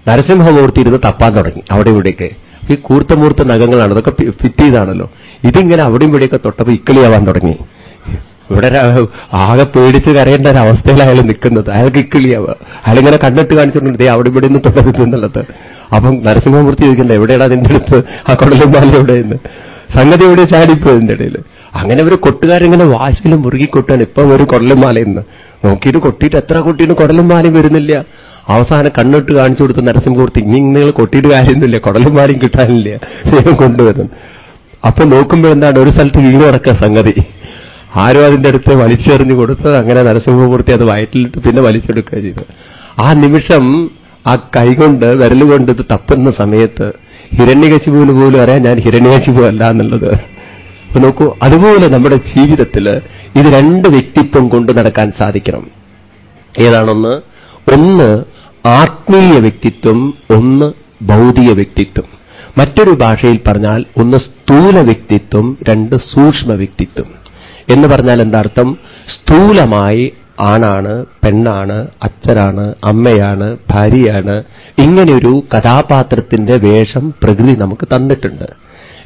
നരസിംഹമൂർത്തി ഇരുന്ന് തപ്പാൻ തുടങ്ങി. അവിടെ ഇവിടേക്ക്. ഈ കൂർത്തമൂർത്ത നഖങ്ങളാണ്. അതൊക്കെ ഫിറ്റ് ചെയ്താണല്ലോ. ഇതിങ്ങനെ അവിടെയും ഇവിടെയൊക്കെ തൊട്ടപ്പോൾ ഇക്കിളിയാവാൻ തുടങ്ങി. ഇവിടെ ആകെ പേടിച്ച് കരയേണ്ട ഒരു അവസ്ഥയിൽ അയാൾ നിൽക്കുന്നത്. അയാൾക്ക് ഇക്കിളിയാവുക അയാളിങ്ങനെ കണ്ടിട്ട് കാണിച്ചിട്ടുണ്ട്. അവിടെ ഇവിടെ നിന്ന് തുടങ്ങുന്നുള്ളത് അപ്പം നരസിംഹമൂർത്തി ചോദിക്കണ്ട എവിടെയാണ് അതിന്റെ അടുത്ത്? ആ കൊടലുമാല എവിടെയെന്ന്? സംഗതി എവിടെ ചാടിപ്പോയതിന്റെ ഇടയിൽ. അങ്ങനെ ഒരു കൊട്ടുകാരിങ്ങനെ വാശിലും മുറുകി കൊട്ടാണ് ഇപ്പം ഒരു കൊടലും കൊടലുമാലയെന്ന് നോക്കിയിട്ട് കൊട്ടിയിട്ട് എത്ര കൊട്ടിയിട്ട് കൊടലുമാലയും വരുന്നില്ല. അവസാനം കണ്ണിട്ട് കാണിച്ചു കൊടുത്ത നരസിംഹമൂർത്തി ഇനി നിങ്ങൾ കൊട്ടിയിട്ട് കാര്യമൊന്നുമില്ല. കൊടലുമാലയും കിട്ടാനില്ല. ദൈവം കൊണ്ടുവരുന്നു. അപ്പൊ നോക്കുമ്പോൾ എന്താണ്? ഒരു സ്ഥലത്ത് വീണ് കിടക്കുക സംഗതി. ആരോ അതിന്റെ അടുത്ത് വലിച്ചെറിഞ്ഞു കൊടുത്ത് അങ്ങനെ നരസിംഹമൂർത്തി അത് വയറ്റിലിട്ട് പിന്നെ വലിച്ചെടുക്കുക ചെയ്തു ആ നിമിഷം ആ കൈകൊണ്ട് വിരലുകൊണ്ട് ഇത് തപ്പുന്ന സമയത്ത് ഹിരണ്യകശിപുവിന് പോലും അറിയാം ഞാൻ ഹിരണ്യകശിപു അല്ല എന്നുള്ളത്. അപ്പൊ നോക്കൂ അതുപോലെ നമ്മുടെ ജീവിതത്തിൽ ഇത് രണ്ട് വ്യക്തിത്വം കൊണ്ട് നടക്കാൻ സാധിക്കണം. ഏതാണൊന്ന്? ഒന്ന് ആത്മീയ വ്യക്തിത്വം ഒന്ന് ഭൗതിക വ്യക്തിത്വം. മറ്റൊരു ഭാഷയിൽ പറഞ്ഞാൽ ഒന്ന് സ്ഥൂല വ്യക്തിത്വം രണ്ട് സൂക്ഷ്മ വ്യക്തിത്വം. എന്ന് പറഞ്ഞാൽ എന്താർത്ഥം സ്ഥൂലമായി ആണാണ് പെണ്ണാണ് അച്ഛനാണ് അമ്മയാണ് ഭാര്യയാണ്. ഇങ്ങനെയൊരു കഥാപാത്രത്തിന്റെ വേഷം പ്രകൃതി നമുക്ക് തന്നിട്ടുണ്ട്.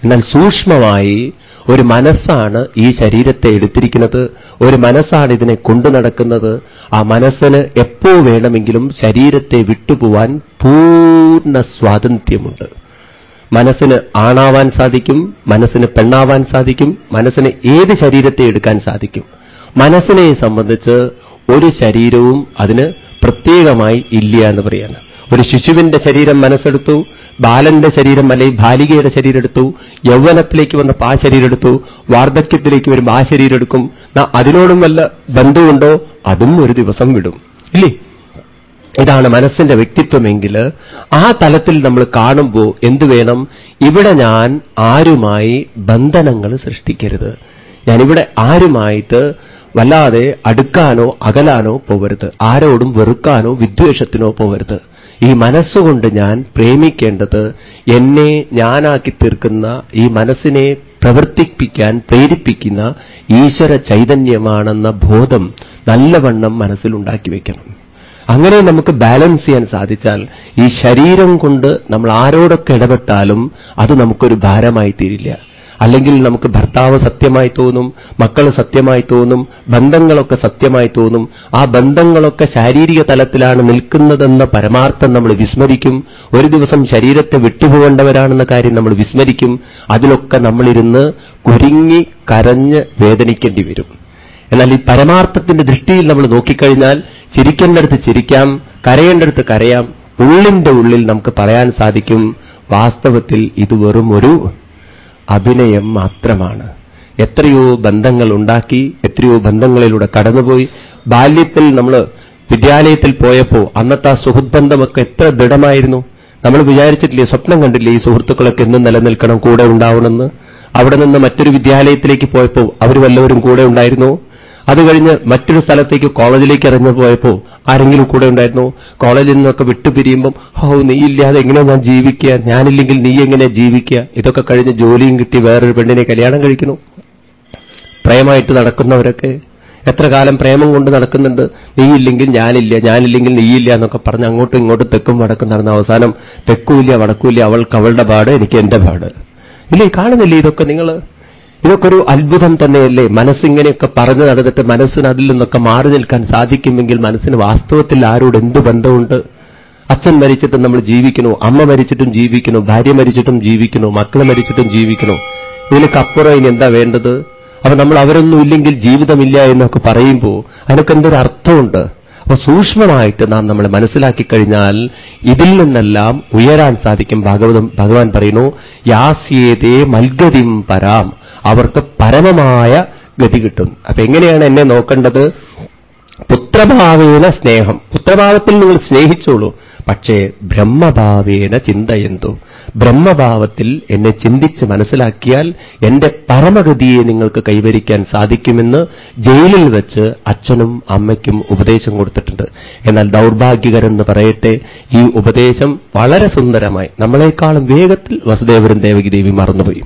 എന്നാൽ സൂക്ഷ്മമായി ഒരു മനസ്സാണ് ഈ ശരീരത്തെ എടുത്തിരിക്കുന്നത്. ഒരു മനസ്സാണ് ഇതിനെ കൊണ്ടു നടക്കുന്നത്. ആ മനസ്സിന് എപ്പോ വേണമെങ്കിലും ശരീരത്തെ വിട്ടുപോവാൻ പൂർണ സ്വാതന്ത്ര്യമുണ്ട്. മനസ്സിന് ആണാവാൻ സാധിക്കും മനസ്സിന് പെണ്ണാവാൻ സാധിക്കും മനസ്സിന് ഏത് ശരീരത്തെ എടുക്കാൻ സാധിക്കും. മനസ്സിനെ സംബന്ധിച്ച് ഒരു ശരീരവും അതിന് പ്രത്യേകമായി ഇല്ല എന്ന് പറയാണ്. ഒരു ശിശുവിന്റെ ശരീരം മനസ്സെടുത്തു ബാലന്റെ ശരീരം അല്ലെങ്കിൽ ബാലികയുടെ ശരീരം എടുത്തു യൗവനത്തിലേക്ക് വന്നപ്പോൾ ആ ശരീരം എടുത്തു വാർദ്ധക്യത്തിലേക്ക് വരുമ്പോൾ ആ ശരീരം എടുക്കും. അതിനോടും വല്ല ബന്ധമുണ്ടോ? അതും ഒരു ദിവസം വിടും. ഇല്ലേ? ഇതാണ് മനസ്സിന്റെ വ്യക്തിത്വമെങ്കിൽ ആ തലത്തിൽ നമ്മൾ കാണുമ്പോൾ എന്തു വേണം? ഇവിടെ ഞാൻ ആരുമായി ബന്ധനങ്ങൾ സൃഷ്ടിക്കരുത്. ഞാനിവിടെ ആരുമായിട്ട് വല്ലാതെ അടുക്കാനോ അകലാനോ പോവരുത്. ആരോടും വെറുക്കാനോ വിദ്വേഷത്തിനോ പോവരുത്. ഈ മനസ്സുകൊണ്ട് ഞാൻ പ്രേമിക്കേണ്ടത് എന്നെ ഞാനാക്കി തീർക്കുന്ന ഈ മനസ്സിനെ പ്രവർത്തിപ്പിക്കാൻ പ്രേരിപ്പിക്കുന്ന ഈശ്വര ചൈതന്യമാണെന്ന ബോധം നല്ലവണ്ണം മനസ്സിലുണ്ടാക്കി വയ്ക്കണം അങ്ങനെ നമുക്ക് ബാലൻസ് ചെയ്യാൻ സാധിച്ചാൽ ഈ ശരീരം കൊണ്ട് നമ്മൾ ആരോടൊക്കെ ഇടപെട്ടാലും അത് നമുക്കൊരു ഭാരമായി തീരില്ല. അല്ലെങ്കിൽ നമുക്ക് ഭർത്താവ് സത്യമായി തോന്നും മക്കൾ സത്യമായി തോന്നും ബന്ധങ്ങളൊക്കെ സത്യമായി തോന്നും ആ ബന്ധങ്ങളൊക്കെ ശാരീരിക തലത്തിലാണ് നിൽക്കുന്നതെന്ന പരമാർത്ഥം നമ്മൾ വിസ്മരിക്കും. ഒരു ദിവസം ശരീരത്തെ വിട്ടുപോകേണ്ടവരാണെന്ന കാര്യം നമ്മൾ വിസ്മരിക്കും. അതിലൊക്കെ നമ്മളിരുന്ന് കുരുങ്ങി കരഞ്ഞ് വേദനിക്കേണ്ടി വരും. എന്നാൽ ഈ പരമാർത്ഥത്തിന്റെ ദൃഷ്ടിയിൽ നമ്മൾ നോക്കിക്കഴിഞ്ഞാൽ ചിരിക്കേണ്ടടുത്ത് ചിരിക്കാം കരയേണ്ടടുത്ത് കരയാം ഉള്ളിന്റെ ഉള്ളിൽ നമുക്ക് പറയാൻ സാധിക്കും വാസ്തവത്തിൽ ഇത് വെറും ഒരു അഭിനയം മാത്രമാണ്. എത്രയോ ബന്ധങ്ങൾ ഉണ്ടാക്കി എത്രയോ ബന്ധങ്ങളിലൂടെ കടന്നുപോയി. ബാല്യത്തിൽ നമ്മൾ വിദ്യാലയത്തിൽ പോയപ്പോൾ അന്നത്തെ ആ സുഹൃത്ബന്ധമൊക്കെ എത്ര ദൃഢമായിരുന്നു. നമ്മൾ വിചാരിച്ചിട്ടില്ലേ സ്വപ്നം കണ്ടില്ലേ ഈ സുഹൃത്തുക്കളൊക്കെ എന്നും നിലനിൽക്കണം കൂടെ ഉണ്ടാവണമെന്ന്. അവിടെ നിന്ന് മറ്റൊരു വിദ്യാലയത്തിലേക്ക് പോയപ്പോൾ അവർ വല്ലവരും കൂടെ ഉണ്ടായിരുന്നു? അത് കഴിഞ്ഞ് മറ്റൊരു സ്ഥലത്തേക്ക് കോളേജിലേക്ക് ഇറങ്ങി പോയപ്പോൾ ആരെങ്കിലും കൂടെ ഉണ്ടായിരുന്നു. കോളേജിൽ നിന്നൊക്കെ വിട്ടുപിരിയുമ്പം ഹോ ഇല്ലാതെ എങ്ങനെ ഞാൻ ജീവിക്കുക? ഞാനില്ലെങ്കിൽ നീ എങ്ങനെ ജീവിക്കുക? ഇതൊക്കെ കഴിഞ്ഞ് ജോലിയും കിട്ടി വേറൊരു പെണ്ണിനെ കല്യാണം കഴിക്കുന്നു. പ്രയമായിട്ട് നടക്കുന്നവരൊക്കെ. എത്ര കാലം പ്രേമം കൊണ്ട് നടക്കുന്നുണ്ട്. നീയില്ലെങ്കിൽ ഞാനില്ല ഞാനില്ലെങ്കിൽ നീയില്ല എന്നൊക്കെ പറഞ്ഞ് അങ്ങോട്ടും ഇങ്ങോട്ടും തെക്കും വടക്കും നടന്ന അവസാനം തെക്കുമില്ല വടക്കുമില്ല അവൾക്ക് അവളുടെ പാട് എനിക്ക് എന്റെ പാട്. ഇല്ലേ കാണുന്നില്ലേ ഇതൊക്കെ നിങ്ങൾ? ഇതൊക്കെ ഒരു അത്ഭുതം തന്നെയല്ലേ? മനസ്സിങ്ങനെയൊക്കെ പറഞ്ഞു നടന്നിട്ട് മനസ്സിന് അതിൽ നിന്നൊക്കെ മാറി നിൽക്കാൻ സാധിക്കുമെങ്കിൽ മനസ്സിന് വാസ്തവത്തിൽ ആരോട് എന്ത് ബന്ധമുണ്ട്? അച്ഛൻ മരിച്ചിട്ടും നമ്മൾ ജീവിക്കണോ അമ്മ മരിച്ചിട്ടും ജീവിക്കണോ ഭാര്യ മരിച്ചിട്ടും ജീവിക്കണോ മക്കൾ മരിച്ചിട്ടും ജീവിക്കണോ ഇതിനൊക്കപ്പുറം ഇനി എന്താ വേണ്ടത്? അപ്പൊ നമ്മൾ അവരൊന്നും ഇല്ലെങ്കിൽ ജീവിതമില്ല എന്നൊക്കെ പറയുമ്പോൾ അതിനൊക്കെ എന്തൊരു അർത്ഥമുണ്ട്? അപ്പൊ സൂക്ഷ്മമായിട്ട് നാം നമ്മളെ മനസ്സിലാക്കി കഴിഞ്ഞാൽ ഇതിൽ നിന്നെല്ലാം ഉയരാൻ സാധിക്കും. ഭാഗവതം ഭഗവാൻ പറയുന്നു യാസ്യേതേ മൽഗതിം പരാം. അവർക്ക് പരമമായ ഗതി കിട്ടും. അപ്പൊ എങ്ങനെയാണ് എന്നെ നോക്കേണ്ടത്? പുത്രഭാവേന സ്നേഹം. പുത്രഭാവത്തിൽ നിങ്ങൾ സ്നേഹിച്ചോളൂ. പക്ഷേ ബ്രഹ്മഭാവേന ചിന്തയന്തു. ബ്രഹ്മഭാവത്തിൽ എന്നെ ചിന്തിച്ച് മനസ്സിലാക്കിയാൽ എന്റെ പരമഗതിയെ നിങ്ങൾക്ക് കൈവരിക്കാൻ സാധിക്കുമെന്ന് ജയിലിൽ വെച്ച് അച്ഛനും അമ്മയ്ക്കും ഉപദേശം കൊടുത്തിട്ടുണ്ട്. എന്നാൽ ദൗർഭാഗ്യകരെന്ന് പറയട്ടെ ഈ ഉപദേശം വളരെ സുന്ദരമായി നമ്മളെക്കാളും വേഗത്തിൽ വസുദേവരും ദേവകി ദേവി മറന്നുപോയി.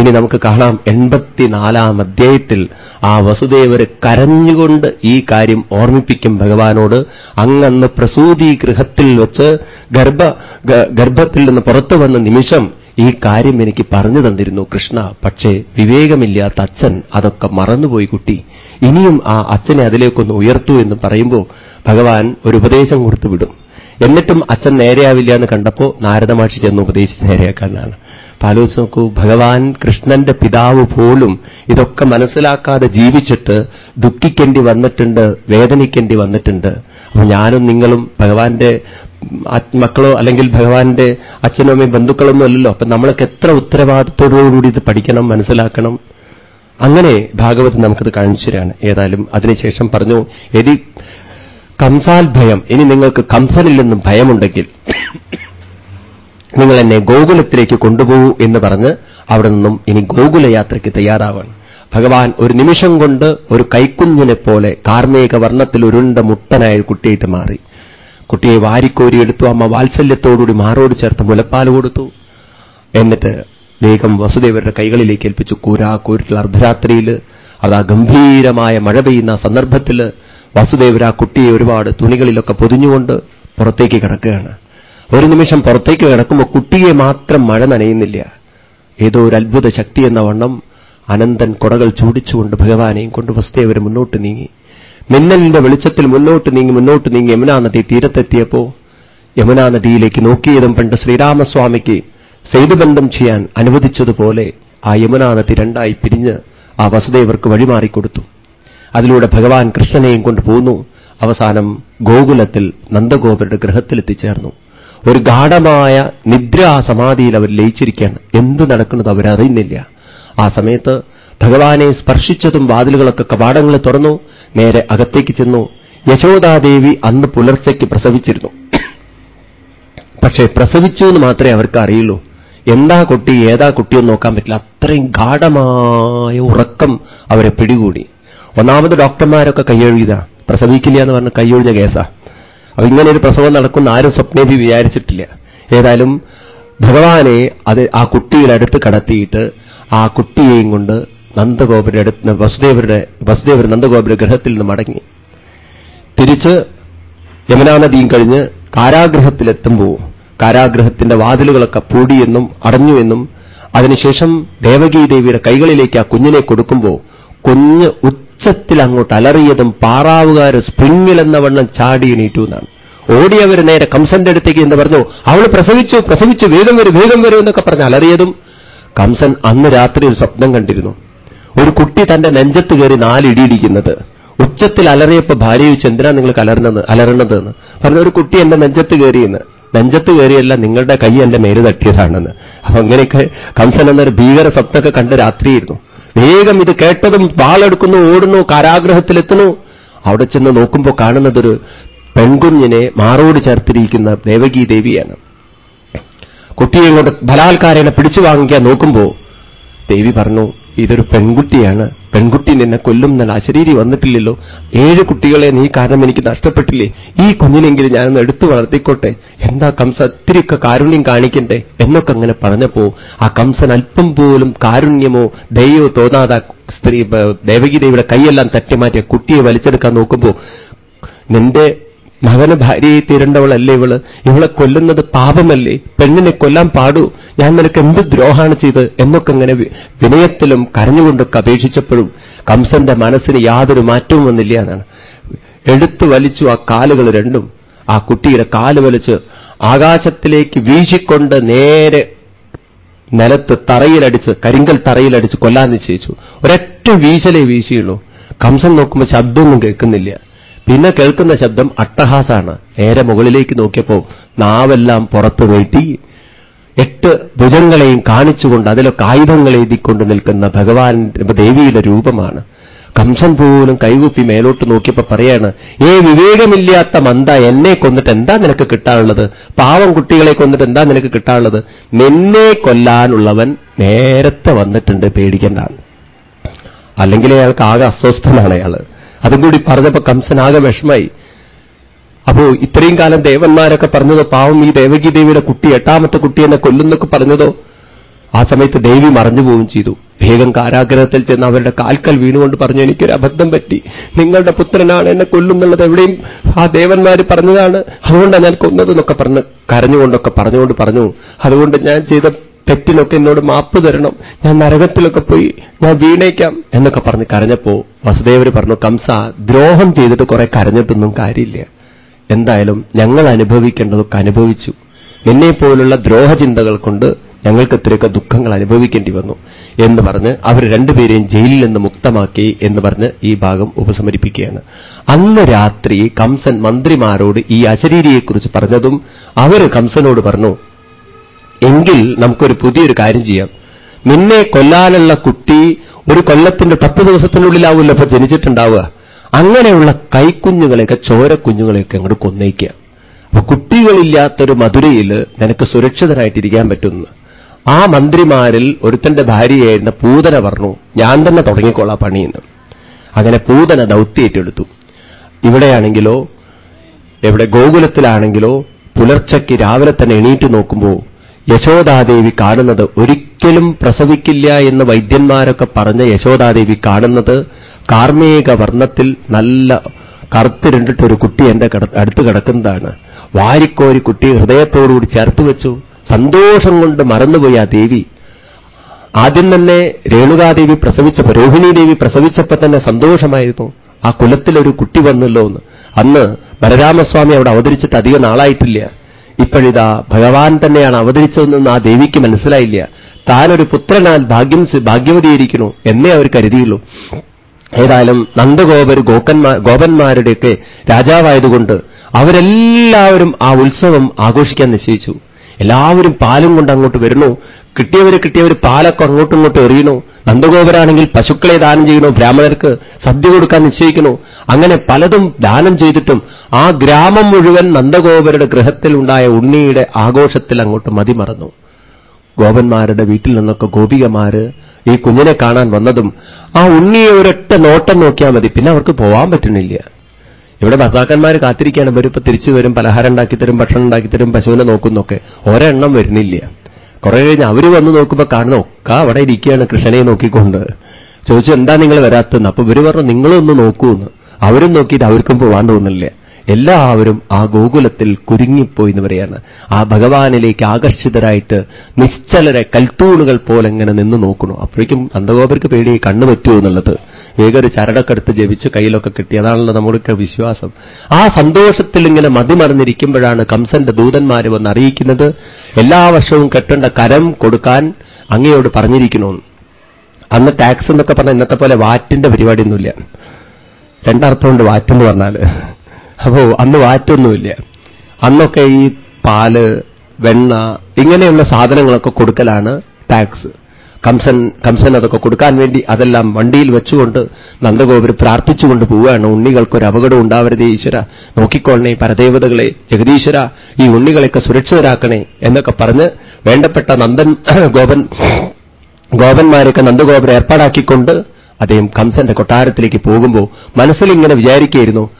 ഇനി നമുക്ക് കാണാം എൺപത്തിനാലാം അധ്യായത്തിൽ ആ വസുദേവര് കരഞ്ഞുകൊണ്ട് ഈ കാര്യം ഓർമ്മിപ്പിക്കും ഭഗവാനോട്. അങ്ങന്ന് പ്രസൂതി ഗൃഹത്തിൽ വെച്ച് ഗർഭ ഗർഭത്തിൽ നിന്ന് പുറത്തു വന്ന നിമിഷം ഈ കാര്യം എനിക്ക് പറഞ്ഞു തന്നിരുന്നു. കൃഷ്ണ പക്ഷേ വിവേകമില്ലാത്ത അച്ഛൻ അതൊക്കെ മറന്നുപോയി കുട്ടി. ഇനിയും ആ അച്ഛനെ അതിലേക്കൊന്ന് ഉയർത്തൂ എന്ന് പറയുമ്പോൾ ഭഗവാൻ ഒരു ഉപദേശം കൊടുത്തു വിടും. എന്നിട്ടും അച്ഛൻ നേരെയാവില്ല എന്ന് കണ്ടപ്പോൾ നാരദമാക്ഷി ചെന്ന് ഉപദേശിച്ച് നേരെയാക്കാനാണ്. ആലോചിച്ച് നോക്കൂ. ഭഗവാൻ കൃഷ്ണന്റെ പിതാവ് പോലും ഇതൊക്കെ മനസ്സിലാക്കാതെ ജീവിച്ചിട്ട് ദുഃഖിക്കേണ്ടി വന്നിട്ടുണ്ട് വേദനിക്കേണ്ടി വന്നിട്ടുണ്ട്. അപ്പൊ ഞാനും നിങ്ങളും ഭഗവാന്റെ മക്കളോ അല്ലെങ്കിൽ ഭഗവാന്റെ അച്ഛനോ അമ്മയും ബന്ധുക്കളൊന്നും അല്ലല്ലോ. അപ്പൊ നമ്മളൊക്കെ എത്ര ഉത്തരവാദിത്തോടുകൂടി ഇത് പഠിക്കണം മനസ്സിലാക്കണം? അങ്ങനെ ഭാഗവത് നമുക്കത് കാണിച്ചുതരാണ് ഏതായാലും അതിനുശേഷം പറഞ്ഞു എതി കംസാൽ ഭയം. ഇനി നിങ്ങൾക്ക് കംസനിൽ നിന്നും ഭയമുണ്ടെങ്കിൽ നിങ്ങൾ എന്നെ ഗോകുലത്തിലേക്ക് കൊണ്ടുപോകൂ എന്ന് പറഞ്ഞ് അവിടെ നിന്നും ഇനി ഗോകുലയാത്രയ്ക്ക് തയ്യാറാവാണ് ഭഗവാൻ ഒരു നിമിഷം കൊണ്ട് ഒരു കൈക്കുഞ്ഞിനെ പോലെ കാർമേക വർണത്തിൽ ഉരുണ്ട മുട്ടനായ കുട്ടിയായിട്ട് മാറി. കുട്ടിയെ വാരിക്കോരിയെടുത്തു അമ്മ വാത്സല്യത്തോടുകൂടി മാറോട് ചേർത്ത് മുലപ്പാൽ കൊടുത്തു. എന്നിട്ട് വേഗം വസുദേവരുടെ കൈകളിലേക്ക് ഏൽപ്പിച്ചു കൂരാ കൂരിട്ടുള്ള അർദ്ധരാത്രിയിൽ അതാ ഗംഭീരമായ മഴ പെയ്യുന്ന സന്ദർഭത്തിൽ വസുദേവർ ആ കുട്ടിയെ ഒരുപാട് തുണികളിലൊക്കെ പൊതിഞ്ഞുകൊണ്ട് പുറത്തേക്ക് കിടക്കുകയാണ്. ഒരു നിമിഷം പുറത്തേക്ക് കിടക്കുമ്പോൾ കുട്ടിയെ മാത്രം മഴ നനയുന്നില്ല. ഏതോ ഒരു അത്ഭുത ശക്തി എന്ന വണ്ണം അനന്തൻ കൊടകൾ ചൂടിച്ചുകൊണ്ട് ഭഗവാനെയും കൊണ്ട് വസ്തുവരെ മുന്നോട്ട് നീങ്ങി. മിന്നലിന്റെ വെളിച്ചത്തിൽ മുന്നോട്ട് നീങ്ങി മുന്നോട്ട് നീങ്ങി യമുനാ നദി തീരത്തെത്തിയപ്പോ യമുനാ നദിയിലേക്ക് നോക്കിയതും പണ്ട് ശ്രീരാമസ്വാമിക്ക് സേതുബന്ധം ചെയ്യാൻ അനുവദിച്ചതുപോലെ ആ യമുനാ നദി രണ്ടായി പിരിഞ്ഞ് ആ വസുദേവർക്ക് വഴിമാറിക്കൊടുത്തു. അതിലൂടെ ഭഗവാൻ കൃഷ്ണനെയും കൊണ്ട് പോന്നു. അവസാനം ഗോകുലത്തിൽ നന്ദഗോപരുടെ ഗൃഹത്തിലെത്തിച്ചേർന്നു. ഒരു ഗാഠമായ നിദ്രാ സമാധിയിൽ അവർ ലയിച്ചിരിക്കുകയാണ്. എന്ത് നടക്കുന്നത് അവരറിയുന്നില്ല. ആ സമയത്ത് ഭഗവാനെ സ്പർശിച്ചതും വാതിലുകളൊക്കെ കവാടങ്ങളെ തുറന്നു നേരെ അകത്തേക്ക് ചെന്നു. യശോദാദേവി അന്ന് പുലർച്ചയ്ക്ക് പ്രസവിച്ചിരുന്നു. പക്ഷേ പ്രസവിച്ചു എന്ന് മാത്രമേ അവർക്ക് അറിയുള്ളൂ. എന്താ കുട്ടി ഏതാ കുട്ടിയെന്ന് നോക്കാൻ പറ്റില്ല. അത്രയും ഗാഠമായ ഉറക്കം അവരെ പിടികൂടി. ഒന്നാമത് ഡോക്ടർമാരൊക്കെ കൈയൊഴുകിയതാ പ്രസവിക്കില്ല എന്ന് പറഞ്ഞ് കൈയൊഴിഞ്ഞ കേസാ. അപ്പൊ ഇങ്ങനെ ഒരു പ്രസവം നടക്കുന്ന ആരും സ്വപ്നേഭി വിചാരിച്ചിട്ടില്ല. ഏതായാലും ഭഗവാനെ അത് ആ കുട്ടിയുടെ അടുത്ത് കടത്തിയിട്ട് ആ കുട്ടിയെയും കൊണ്ട് നന്ദഗോപുര അടുത്ത് വസുദേവരുടെ വസുദേവർ നന്ദഗോപുര ഗ്രഹത്തിൽ നിന്ന് മടങ്ങി. തിരിച്ച് യമുനാനദിയും കഴിഞ്ഞ് കാരാഗ്രഹത്തിലെത്തുമ്പോൾ കാരാഗ്രഹത്തിന്റെ വാതിലുകളൊക്കെ പൂടിയെന്നും അടഞ്ഞുവെന്നും അതിനുശേഷം ദേവകീദേവിയുടെ കൈകളിലേക്ക് ആ കുഞ്ഞിനെ കൊടുക്കുമ്പോൾ കുഞ്ഞ് ഉച്ചത്തിൽ അങ്ങോട്ട് അലറിയതും പാറാവുകാർ സ്പ്രിങ്ങിലെന്ന വണ്ണം ചാടി എണീറ്റു എന്നാണ്. ഓടിയവർ നേരെ കംസന്റെ അടുത്തേക്ക് എന്ന് പറഞ്ഞു അവൾ പ്രസവിച്ചു പ്രസവിച്ചു വേഗം വരും വേഗം വരും എന്നൊക്കെ പറഞ്ഞ് അലറിയതും കംസൻ അന്ന് രാത്രി ഒരു സ്വപ്നം കണ്ടിരുന്നു. ഒരു കുട്ടി തന്റെ നെഞ്ചത്ത് കയറി നാലിടിയിരിക്കുന്നത് ഉച്ചത്തിൽ അലറിയപ്പോ ഭാര്യ ചോദിച്ചു എന്തിനാ നിങ്ങൾ കലർന്നത് അലറണത് എന്ന് പറഞ്ഞ ഒരു കുട്ടി എന്റെ നെഞ്ചത്ത് കയറിയെന്ന്. നെഞ്ചത്ത് കയറിയല്ല നിങ്ങളുടെ കൈ എന്റെ മേൽ തട്ടിയതാണെന്ന്. അപ്പൊ അങ്ങനെയൊക്കെ കംസൻ എന്നൊരു ഭീകര സ്വപ്നമൊക്കെ കണ്ട് രാത്രിയിരുന്നു വേഗം ഇത് കേട്ടതും വാളെടുക്കുന്നു ഓടുന്നു കാരാഗ്രഹത്തിലെത്തുന്നു. അവിടെ ചെന്ന് നോക്കുമ്പോൾ കാണുന്നതൊരു പെൺകുഞ്ഞിനെ മാറോട് ചേർത്തിരിക്കുന്ന ദേവകീ ദേവിയാണ്. കുട്ടിയെ കൊണ്ട് ബലാത്കാരനെ പിടിച്ചു വാങ്ങിക്കാൻ നോക്കുമ്പോൾ ദേവി പറഞ്ഞു ഇതൊരു പെൺകുട്ടിയാണ്. പെൺകുട്ടി നിന്നെ കൊല്ലും എന്നുള്ള അശരീരി വന്നിട്ടില്ലല്ലോ. ഏഴ് കുട്ടികളെ നീ കാരണം എനിക്ക് നഷ്ടപ്പെട്ടില്ലേ? ഈ കുഞ്ഞിനെങ്കിലും ഞാനൊന്ന് എടുത്തു വളർത്തിക്കോട്ടെ. എന്താ കംസ? ഒത്തിരിയൊക്കെ കാരുണ്യം കാണിക്കണ്ടേ? എന്നൊക്കെ അങ്ങനെ പറഞ്ഞപ്പോ ആ കംസൻ അല്പം പോലും കാരുണ്യമോ ദയോ തോന്നാതെ സ്ത്രീ ദേവകി ദേവിയുടെ കൈയെല്ലാം തട്ടിമാറ്റിയ കുട്ടിയെ വലിച്ചെടുക്കാൻ നോക്കുമ്പോ നിന്റെ മകന് ഭാര്യയെ തീരേണ്ടവളല്ലേ ഇവൾ? ഇവളെ കൊല്ലുന്നത് പാപമല്ലേ? പെണ്ണിനെ കൊല്ലാൻ പാടൂ? ഞാൻ നിനക്ക് എന്ത് ദ്രോഹാണ് ചെയ്ത് എന്നൊക്കെ ഇങ്ങനെ വിനയത്തിലും കരഞ്ഞുകൊണ്ടൊക്കെ അപേക്ഷിച്ചപ്പോഴും കംസന്റെ മനസ്സിന് യാതൊരു മാറ്റവും വന്നില്ല എന്നാണ്. എടുത്തു വലിച്ചു ആ കാലുകൾ രണ്ടും ആ കുട്ടിയുടെ കാൽ വലിച്ച് ആകാശത്തിലേക്ക് വീശിക്കൊണ്ട് നേരെ നിലത്ത് തറയിലടിച്ച് കരിങ്കൽ തറയിലടിച്ച് കൊല്ലാൻ നിശ്ചയിച്ചു. ഒരൊറ്റ വീശലേ വീശിയുള്ളൂ. കംസൻ നോക്കുമ്പോൾ ശബ്ദമൊന്നും കേൾക്കുന്നില്ല. പിന്നെ കേൾക്കുന്ന ശബ്ദം അട്ടഹാസാണ്. നേരെ മുകളിലേക്ക് നോക്കിയപ്പോൾ നാവെല്ലാം പുറത്തു നീട്ടി എട്ട് ഭുജങ്ങളെയും കാണിച്ചുകൊണ്ട് അതിലൊക്കെ ആയുധങ്ങൾ എഴുതിക്കൊണ്ട് നിൽക്കുന്ന ഭഗവാൻ ദേവിയുടെ രൂപമാണ്. കംസൻ പോലും കൈകുപ്പി മേലോട്ട് നോക്കിയപ്പോ പറയാണ് ഏ വിവേകമില്ലാത്ത മന്ത എന്നെ കൊന്നിട്ട് എന്താ നിനക്ക് കിട്ടാനുള്ളത്? പാവം കുട്ടികളെ കൊന്നിട്ട് എന്താ നിനക്ക് കിട്ടാനുള്ളത്? നിന്നെ കൊല്ലാനുള്ളവൻ നേരത്തെ വന്നിട്ടുണ്ട് പേടിക്കേണ്ട. അല്ലെങ്കിൽ അയാൾക്ക് ആകെ അസ്വസ്ഥനാണ് അയാൾ. അതും കൂടി പറഞ്ഞപ്പോ കംസനാകെ വിഷമായി. അപ്പോ ഇത്രയും കാലം ദേവന്മാരൊക്കെ പറഞ്ഞതോ പാവം ഈ ദേവകി ദേവിയുടെ കുട്ടി എട്ടാമത്തെ കുട്ടി എന്നെ കൊല്ലുന്നൊക്കെ പറഞ്ഞതോ ആ സമയത്ത് ദേവി മറഞ്ഞു പോവുകയും ചെയ്തു. വേഗം കാരാഗ്രഹത്തിൽ ചെന്ന് അവരുടെ കാൽക്കൽ വീണുകൊണ്ട് പറഞ്ഞു എനിക്കൊരു അബദ്ധം പറ്റി. നിങ്ങളുടെ പുത്രനാണ് എന്നെ കൊല്ലുന്നുള്ളത്. എവിടെയും ആ ദേവന്മാർ പറഞ്ഞതാണ്. അതുകൊണ്ടാണ് ഞാൻ കൊന്നതെന്നൊക്കെ പറഞ്ഞ് കരഞ്ഞുകൊണ്ടൊക്കെ പറഞ്ഞുകൊണ്ട് പറഞ്ഞു. അതുകൊണ്ട് ഞാൻ ചെയ്ത തെറ്റിനൊക്കെ എന്നോട് മാപ്പ് തരണം. ഞാൻ നരകത്തിലൊക്കെ പോയി ഞാൻ വീണേക്കാം എന്നൊക്കെ പറഞ്ഞ് കരഞ്ഞപ്പോ വസുദേവർ പറഞ്ഞു കംസ ദ്രോഹം ചെയ്തിട്ട് കുറെ കരഞ്ഞിട്ടൊന്നും കാര്യമില്ല. എന്തായാലും ഞങ്ങൾ അനുഭവിക്കേണ്ടതൊക്കെ അനുഭവിച്ചു. എന്നെപ്പോലുള്ള ദ്രോഹചിന്തകൾ കൊണ്ട് ഞങ്ങൾക്ക് ഇത്രയൊക്കെ ദുഃഖങ്ങൾ അനുഭവിക്കേണ്ടി വന്നു. എന്ന് പറഞ്ഞ് അവർ രണ്ടുപേരെയും ജയിലിൽ നിന്ന് മുക്തമാക്കി എന്ന് പറഞ്ഞ് ഈ ഭാഗം ഉപസമരിപ്പിക്കുകയാണ്. അന്ന് രാത്രി കംസൻ മന്ത്രിമാരോട് ഈ അശരീരിയെക്കുറിച്ച് പറഞ്ഞതും അവർ കംസനോട് പറഞ്ഞു എങ്കിൽ നമുക്കൊരു പുതിയൊരു കാര്യം ചെയ്യാം. നിന്നെ കൊല്ലാനുള്ള കുട്ടി ഒരു കൊല്ലത്തിന്റെ പത്ത് ദിവസത്തിനുള്ളിലാവുമല്ലോ ഇപ്പൊ ജനിച്ചിട്ടുണ്ടാവുക. അങ്ങനെയുള്ള കൈക്കുഞ്ഞുങ്ങളെയൊക്കെ ചോരക്കുഞ്ഞുങ്ങളെയൊക്കെ അങ്ങോട്ട് കൊന്നേക്കുക. അപ്പൊ കുട്ടികളില്ലാത്തൊരു മധുരയിൽ നിനക്ക് സുരക്ഷിതനായിട്ടിരിക്കാൻ പറ്റുന്നു. ആ മന്ത്രിമാരിൽ ഒരുത്തന്റെ ഭാര്യയായിരുന്ന പൂതന പറഞ്ഞു ഞാൻ തന്നെ തുടങ്ങിക്കൊള്ളാം പണിയെന്ന്. അങ്ങനെ പൂതന ദൗത്യേറ്റെടുത്തു. ഇവിടെയാണെങ്കിലോ എവിടെ ഗോകുലത്തിലാണെങ്കിലോ പുലർച്ചയ്ക്ക് രാവിലെ തന്നെ എണീറ്റ് നോക്കുമ്പോൾ യശോദാദേവി കാണുന്നത് ഒരിക്കലും പ്രസവിക്കില്ല എന്ന് വൈദ്യന്മാരൊക്കെ പറഞ്ഞ യശോദാദേവി കാണുന്നത് കാർമേക വർണത്തിൽ നല്ല കറുത്തിരണ്ടിട്ടൊരു കുട്ടി എന്റെ അടുത്ത് കിടക്കുന്നതാണ്. വാരിക്കോരി കുട്ടി ഹൃദയത്തോടുകൂടി ചേർത്ത് വെച്ചു. സന്തോഷം കൊണ്ട് മറന്നുപോയി ആ ദേവി. ആദ്യം തന്നെ രേണുകാദേവി പ്രസവിച്ചപ്പോൾ രോഹിണീദേവി പ്രസവിച്ചപ്പോൾ തന്നെ സന്തോഷമായിരുന്നു. ആ കുലത്തിലൊരു കുട്ടി വന്നല്ലോ എന്ന്. അന്ന് ബലരാമസ്വാമി അവിടെ അവതരിച്ചിട്ട് അധികം നാളായിട്ടില്ല. ഇപ്പോഴിതാ ഭഗവാൻ തന്നെയാണ് അവതരിച്ചതെന്ന് ആ ദേവിക്ക് മനസ്സിലായില്ല. താനൊരു പുത്രനാൽ ഭാഗ്യം ഭാഗ്യവതിയിരിക്കുന്നു എന്നേ അവർ കരുതിയുള്ളൂ. ഏതായാലും നന്ദഗോപർ ഗോക്കന്മാർ ഗോപന്മാരുടെയൊക്കെ രാജാവായതുകൊണ്ട് അവരെല്ലാവരും ആ ഉത്സവം ആഘോഷിക്കാൻ നിശ്ചയിച്ചു. എല്ലാവരും പാലും കൊണ്ട് അങ്ങോട്ട് വരുന്നു. കിട്ടിയവര് കിട്ടിയവർ പാലൊക്കെ അങ്ങോട്ടും ഇങ്ങോട്ടും എറിയണു നന്ദഗോപരാണെങ്കിൽ പശുക്കളെ ദാനം ചെയ്യണു ബ്രാഹ്മണർക്ക് സദ്യ കൊടുക്കാൻ നിശ്ചയിക്കണു അങ്ങനെ പലതും ദാനം ചെയ്തിട്ടും ആ ഗ്രാമം മുഴുവൻ നന്ദഗോപരുടെ ഗൃഹത്തിൽ ഉണ്ടായ ഉണ്ണിയുടെ ആഘോഷത്തിൽ അങ്ങോട്ട് മതിമറന്നു. ഗോപന്മാരുടെ വീട്ടിൽ നിന്നൊക്കെ ഗോപികമാര് ഈ കുഞ്ഞിനെ കാണാൻ വന്നതും ആ ഉണ്ണിയെ ഒരൊറ്റ നോട്ടം നോക്കിയാൽ മതി. പിന്നെ അവർക്ക് പോവാൻ പറ്റുന്നില്ല. ഇവിടെ ഭർത്താക്കന്മാർ കാത്തിരിക്കുകയാണ്. ഇവരിപ്പോ തിരിച്ചു വരും പലഹാരം ഉണ്ടാക്കിത്തരും ഭക്ഷണം ഉണ്ടാക്കിത്തരും പശുവിനെ നോക്കുന്നൊക്കെ. ഒരെണ്ണം വരുന്നില്ല. കുറെ കഴിഞ്ഞ് അവർ വന്ന് നോക്കുമ്പോൾ കാണുന്ന ഒക്കെ അവിടെ ഇരിക്കുകയാണ് കൃഷ്ണനെ നോക്കിക്കൊണ്ട്. ചോദിച്ചു എന്താ നിങ്ങൾ വരാത്തെന്ന് അപ്പൊ ഇവർ പറഞ്ഞു നിങ്ങളൊന്ന് നോക്കൂന്ന്. അവരും നോക്കിയിട്ട് അവർക്കും പോവാൻ തോന്നില്ല എല്ലാവരും ആ ഗോകുലത്തിൽ കുരുങ്ങിപ്പോയി എന്ന് പറയാണ്. ആ ഭഗവാനിലേക്ക് ആകർഷിതരായിട്ട് നിശ്ചലരെ കൽത്തൂണുകൾ പോലെ എങ്ങനെ നിന്ന് നോക്കണു അപ്പോഴേക്കും നന്ദഗോപർക്ക് പേടി കണ്ണു പറ്റുമോ? എന്നുള്ളത്. വേഗം ഒരു ചരടൊക്കെ ജപിച്ച് കയ്യിലൊക്കെ കിട്ടി. അതാണല്ലോ നമ്മളൊക്കെ വിശ്വാസം. ആ സന്തോഷത്തിൽ ഇങ്ങനെ മതിമറന്നിരിക്കുമ്പോഴാണ് കംസന്റെ ദൂതന്മാർ വന്ന് അറിയിക്കുന്നത് എല്ലാ വർഷവും കെട്ടേണ്ട കരം കൊടുക്കാൻ അങ്ങയോട് പറഞ്ഞിരിക്കണമെന്ന് അന്ന് ടാക്സ് എന്നൊക്കെ പറഞ്ഞാൽ ഇന്നത്തെ പോലെ വാറ്റിന്റെ പരിപാടിയൊന്നുമില്ല. രണ്ടർത്ഥമുണ്ട് വാറ്റെന്ന് പറഞ്ഞാൽ അപ്പോ അന്ന് വാറ്റൊന്നുമില്ല. അന്നൊക്കെ ഈ പാൽ വെണ്ണ ഇങ്ങനെയുള്ള സാധനങ്ങളൊക്കെ കൊടുക്കലാണ് ടാക്സ്. കംസൻ കംസൻ അതൊക്കെ കൊടുക്കാൻ വേണ്ടി അതെല്ലാം വണ്ടിയിൽ വെച്ചുകൊണ്ട് നന്ദഗോപുരം പ്രാർത്ഥിച്ചുകൊണ്ട് പോവുകയാണ്. ഉണ്ണികൾക്കൊരു അപകടം ഉണ്ടാവരുതേ ഈശ്വര. നോക്കിക്കോളണേ പരദേവതകളെ. ജഗദീശ്വര ഈ ഉണ്ണികളെയൊക്കെ സുരക്ഷിതരാക്കണേ എന്നൊക്കെ പറഞ്ഞ് വേണ്ടപ്പെട്ട നന്ദൻ [coughs] ഗോപൻ ഗോപന്മാരൊക്കെ നന്ദഗോപുരം ഏർപ്പാടാക്കിക്കൊണ്ട് അദ്ദേഹം കംസന്റെ കൊട്ടാരത്തിലേക്ക് പോകുമ്പോൾ മനസ്സിലിങ്ങനെ വിചാരിക്കുകയായിരുന്നു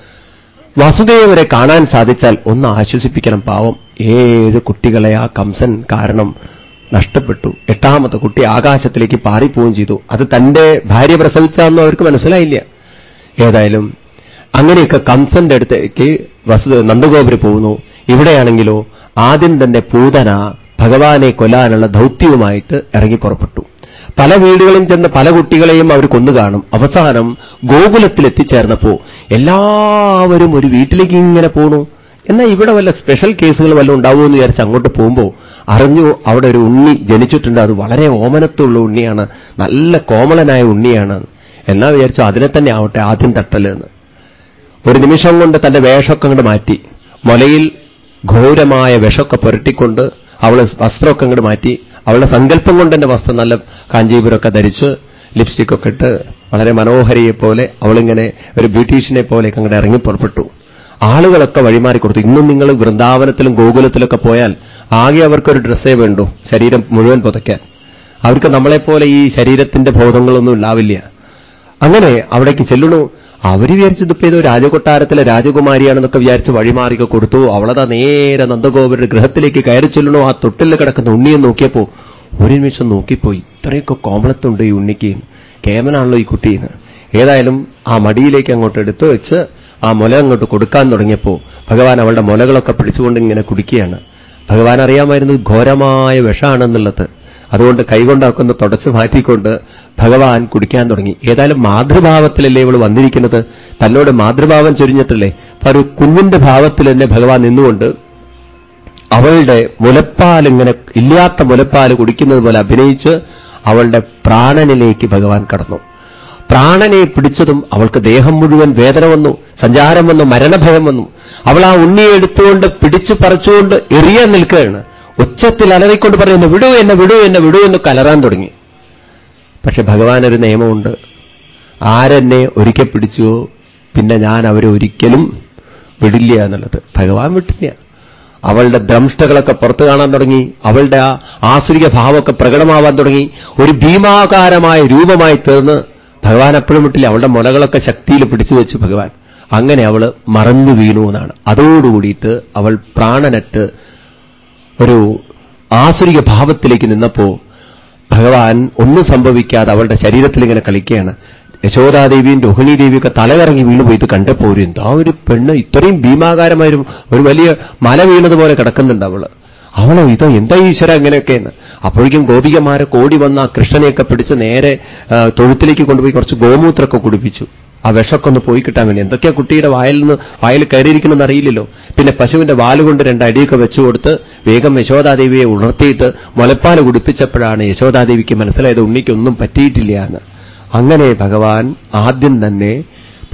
വസുദേവരെ കാണാൻ സാധിച്ചാൽ ഒന്ന് ആശ്വസിപ്പിക്കണം പാവം. ഏഴ് കുട്ടികളെ ആ കംസൻ കാരണം നഷ്ടപ്പെട്ടു. എട്ടാമത്തെ കുട്ടി ആകാശത്തിലേക്ക് പാറിപ്പോവുകയും ചെയ്തു. അത് തന്റെ ഭാര്യ പ്രസവിച്ചാന്നും അവർക്ക് മനസ്സിലായില്ല. ഏതായാലും അങ്ങനെയൊക്കെ കംസന്റെ അടുത്തേക്ക് വസു നന്ദഗോപുരം പോകുന്നു. ഇവിടെയാണെങ്കിലോ ആദ്യം തന്നെ പൂതന ഭഗവാനെ കൊല്ലാനുള്ള ദൗത്യവുമായിട്ട് ഇറങ്ങി പുറപ്പെട്ടു പല വീടുകളും ചെന്ന പല കുട്ടികളെയും അവർ കൊന്നു കാണും. അവസാനം ഗോകുലത്തിൽ എത്തിച്ചേർന്നപ്പോ എല്ലാവരും ഒരു വീട്ടിലേക്ക് ഇങ്ങനെ പോണു. എന്നാൽ ഇവിടെ വല്ല സ്പെഷ്യൽ കേസുകൾ വല്ലതും ഉണ്ടാവുമെന്ന് വിചാരിച്ച് അങ്ങോട്ട് പോകുമ്പോൾ അറിഞ്ഞു അവിടെ ഒരു ഉണ്ണി ജനിച്ചിട്ടുണ്ട്. അത് വളരെ ഓമനത്തുള്ള ഉണ്ണിയാണ്. നല്ല കോമളനായ ഉണ്ണിയാണ്. എന്നാ വിചാരിച്ചു അതിനെ തന്നെ ആവട്ടെ ആദ്യം തട്ടലെന്ന് ഒരു നിമിഷം കൊണ്ട് തന്റെ വേഷമൊക്കെ അങ്ങോട്ട് മാറ്റി. മുലയിൽ ഘോരമായ വിഷമൊക്കെ പുരട്ടിക്കൊണ്ട് അവൾ വസ്ത്രമൊക്കെ അങ്ങോട്ട് മാറ്റി. അവളുടെ സങ്കല്പം കൊണ്ട് തന്നെ വസ്ത്രം നല്ല കാഞ്ചീപുരമൊക്കെ ധരിച്ച് ലിപ്സ്റ്റിക്കൊക്കെ ഇട്ട് വളരെ മനോഹരിയെ പോലെ അവളിങ്ങനെ ഒരു ബ്യൂട്ടീഷ്യനെ പോലെയൊക്കെ അങ്ങോട്ട് ഇറങ്ങി പുറപ്പെട്ടു. ആളുകളൊക്കെ വഴിമാറി കൊടുത്തു. ഇന്നും നിങ്ങൾ വൃന്ദാവനത്തിലും ഗോകുലത്തിലൊക്കെ പോയാൽ ആകെ അവർക്കൊരു ഡ്രസ്സേ വേണ്ടു. ശരീരം മുഴുവൻ പുതയ്ക്കാൻ. അവർക്ക് നമ്മളെപ്പോലെ ഈ ശരീരത്തിന്റെ ബോധങ്ങളൊന്നും ഉണ്ടാവില്ല. അങ്ങനെ അവിടേക്ക് ചെല്ലണു അവർ വിചാരിച്ചു ഇതിപ്പോ ഏതോ രാജകൊട്ടാരത്തിലെ രാജകുമാരിയാണെന്നൊക്കെ വിചാരിച്ച് വഴിമാറിയൊക്കെ കൊടുത്തു. അവളതാ നേരെ നന്ദഗോപുരുടെ ഗൃഹത്തിലേക്ക് കയറി ചെല്ലണു ആ തൊട്ടിൽ കിടക്കുന്ന ഉണ്ണിയെ നോക്കിയപ്പോ ഒരു നിമിഷം നോക്കിപ്പോയി. ഇത്രയൊക്കെ കോമളത്തുണ്ട് ഈ ഉണ്ണിക്ക്. കേമനാണല്ലോ ഈ കുട്ടിയെന്ന് ഏതായാലും ആ മടിയിലേക്ക് അങ്ങോട്ട് എടുത്തു വെച്ച് ആ മുല അങ്ങോട്ട് കൊടുക്കാൻ തുടങ്ങിയപ്പോൾ ഭഗവാൻ അവളുടെ മുലകളൊക്കെ പിടിച്ചുകൊണ്ട് ഇങ്ങനെ കുടിക്കുകയാണ്. ഭഗവാൻ അറിയാമായിരുന്നു ഘോരമായ വിഷമാണെന്നുള്ളത്. അതുകൊണ്ട് കൈകൊണ്ടാക്കുന്ന തുടച്ചു മാറ്റിക്കൊണ്ട് ഭഗവാൻ കുടിക്കാൻ തുടങ്ങി. ഏതായാലും മാതൃഭാവത്തിലല്ലേ ഇവൾ വന്നിരിക്കുന്നത്? തന്നോട് മാതൃഭാവം ചൊരിഞ്ഞിട്ടല്ലേ? അപ്പൊ ഒരു കുഞ്ഞിന്റെ ഭാവത്തിൽ തന്നെ ഭഗവാൻ നിന്നുകൊണ്ട് അവളുടെ മുലപ്പാൽ ഇങ്ങനെ ഇല്ലാത്ത മുലപ്പാൽ കുടിക്കുന്നത് പോലെ അഭിനയിച്ച് അവളുടെ പ്രാണനിലേക്ക് ഭഗവാൻ കടന്നു. പ്രാണനെ പിടിച്ചതും അവൾക്ക് ദേഹം മുഴുവൻ വേദന വന്നു സഞ്ചാരം വന്നു മരണഭയം വന്നു. അവൾ ആ ഉണ്ണിയെ എടുത്തുകൊണ്ട് പിടിച്ചു പറിച്ചുകൊണ്ട് എറിയാൻ നിൽക്കുകയാണ്. ഉച്ചത്തിൽ അലറിക്കൊണ്ട് പറയുന്നു വിടൂ എന്നെ വിടൂ എന്നെ വിടൂ എന്ന് കലറാൻ തുടങ്ങി. പക്ഷെ ഭഗവാൻ ഒരു നിയമമുണ്ട്. ആരെന്നെ ഒരിക്കൽ പിടിച്ചുവോ പിന്നെ ഞാൻ അവരെ ഒരിക്കലും വിടില്ല എന്നുള്ളത്. ഭഗവാൻ വിട്ടില്ല. അവളുടെ ദ്രംഷ്ടകളൊക്കെ പുറത്തു കാണാൻ തുടങ്ങി. അവളുടെ ആ ആസുരിക ഭാവമൊക്കെ പ്രകടമാവാൻ തുടങ്ങി. ഒരു ഭീമാകാരമായ രൂപമായി തീർന്ന് ഭഗവാൻ എപ്പോഴും വിട്ടില്ല. അവളുടെ മുലകളൊക്കെ ശക്തിയിൽ പിടിച്ചു വെച്ചു ഭഗവാൻ. അങ്ങനെ അവൾ മറന്നു വീണു എന്നാണ്. അതോടുകൂടിയിട്ട് അവൾ പ്രാണനറ്റ് ഒരു ആസുരിക ഭാവത്തിലേക്ക് നിന്നപ്പോ ഭഗവാൻ ഒന്നും സംഭവിക്കാതെ അവളുടെ ശരീരത്തിൽ ഇങ്ങനെ കളിക്കുകയാണ്. യശോദാദേവിയും രോഹിണി ദേവിയൊക്കെ തലകറങ്ങി വീണുപോയി ഇത് കണ്ടപ്പോ ഒരു എന്താ ഒരു പെണ്ണ് ഇത്രയും ഭീമാകാരമായ ഒരു വലിയ മല വീണതുപോലെ കിടക്കുന്നുണ്ട് അവൾ. അവളോ ഇതോ? എന്താ ഈശ്വര അങ്ങനെയൊക്കെയെന്ന് അപ്പോഴേക്കും ഗോപികമാരെ കോടി വന്ന കൃഷ്ണനെയൊക്കെ പിടിച്ച് നേരെ തൊഴുത്തിലേക്ക് കൊണ്ടുപോയി കുറച്ച് ഗോമൂത്രമൊക്കെ കുടിപ്പിച്ചു. ആ വിഷമൊക്കെ ഒന്ന് പോയി കിട്ടാൻ വേണ്ടി. എന്തൊക്കെയാ കുട്ടിയുടെ വായിൽ നിന്ന് വായിൽ കയറിയിരിക്കണമെന്ന് അറിയില്ലല്ലോ. പിന്നെ പശുവിന്റെ വാലുകൊണ്ട് രണ്ട് അടിയൊക്കെ വെച്ചു കൊടുത്ത് വേഗം യശോദാദേവിയെ ഉണർത്തിയിട്ട് മുലപ്പാൽ കുടിപ്പിച്ചപ്പോഴാണ് യശോദാദേവിക്ക് മനസ്സിലായത് ഉണ്ണിക്കൊന്നും പറ്റിയിട്ടില്ല എന്ന് അങ്ങനെ ഭഗവാൻ ആദ്യം തന്നെ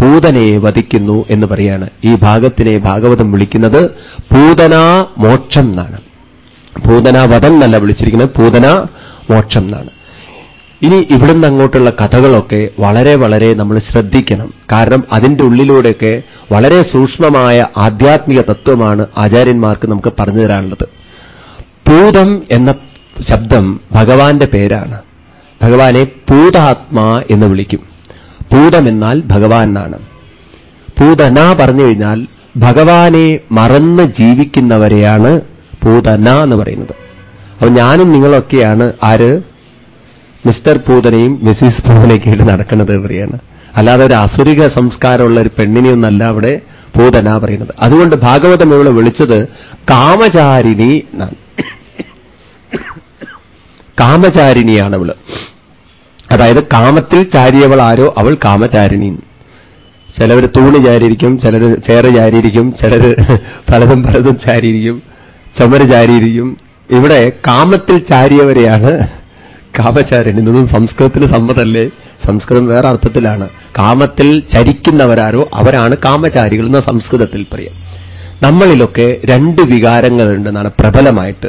പൂതനയെ വധിക്കുന്നു എന്ന് പറയാണ്. ഈ ഭാഗത്തിനെ ഭാഗവതം വിളിക്കുന്നത് പൂതനാ മോക്ഷം എന്നാണ്. പൂതനാ വധം എന്നല്ല വിളിച്ചിരിക്കുന്നത്. പൂതന മോക്ഷം എന്നാണ്. ഇനി ഇവിടുന്ന് അങ്ങോട്ടുള്ള കഥകളൊക്കെ വളരെ വളരെ നമ്മൾ ശ്രദ്ധിക്കണം. കാരണം അതിന്റെ ഉള്ളിലൂടെയൊക്കെ വളരെ സൂക്ഷ്മമായ ആധ്യാത്മിക തത്വമാണ് ആചാര്യന്മാർക്ക് നമുക്ക് പറഞ്ഞു തരാനുള്ളത്. പൂതം എന്ന ശബ്ദം ഭഗവാന്റെ പേരാണ്. ഭഗവാനെ പൂതാത്മാ എന്ന് വിളിക്കും. പൂതമെന്നാൽ ഭഗവാൻ എന്നാണ്. പൂതന പറഞ്ഞു കഴിഞ്ഞാൽ ഭഗവാനെ മറന്ന് ജീവിക്കുന്നവരെയാണ് പൂതന എന്ന് പറയുന്നത്. അപ്പൊ ഞാനും നിങ്ങളൊക്കെയാണ് ആര്? മിസ്റ്റർ പൂതനയും മിസ്സിസ് പൂതനയൊക്കെയായിട്ട് നടക്കുന്നത് പറയാണ് അല്ലാതെ ഒരു അസുരിക സംസ്കാരമുള്ള ഒരു പെണ്ണിനെയൊന്നല്ല അവിടെ പൂതന പറയുന്നത്. അതുകൊണ്ട് ഭാഗവതം ഇവിടെ വിളിച്ചത് കാമചാരിണി എന്നാണ്. കാമചാരിണിയാണ് അവൾ. അതായത് കാമത്തിൽ ചാരിയവൾ ആരോ അവൾ കാമചാരിണി. ചിലവർ തൂണ് ചാരിയിരിക്കും ചിലർ ചേറ് ചാരിയിരിക്കും ചിലർ പലതും പലതും ചാരിയിരിക്കും. ചുമര് ഇവിടെ കാമത്തിൽ ചാരിയവരെയാണ് കാമചാരൻ ഇതൊന്നും സംസ്കൃതത്തിന് സമ്മതല്ലേ? സംസ്കൃതം വേറെ അർത്ഥത്തിലാണ്. കാമത്തിൽ ചരിക്കുന്നവരാരോ അവരാണ് കാമചാരികൾ എന്ന സംസ്കൃതത്തിൽ പറയാം. നമ്മളിലൊക്കെ രണ്ട് വികാരങ്ങളുണ്ടെന്നാണ് പ്രബലമായിട്ട്.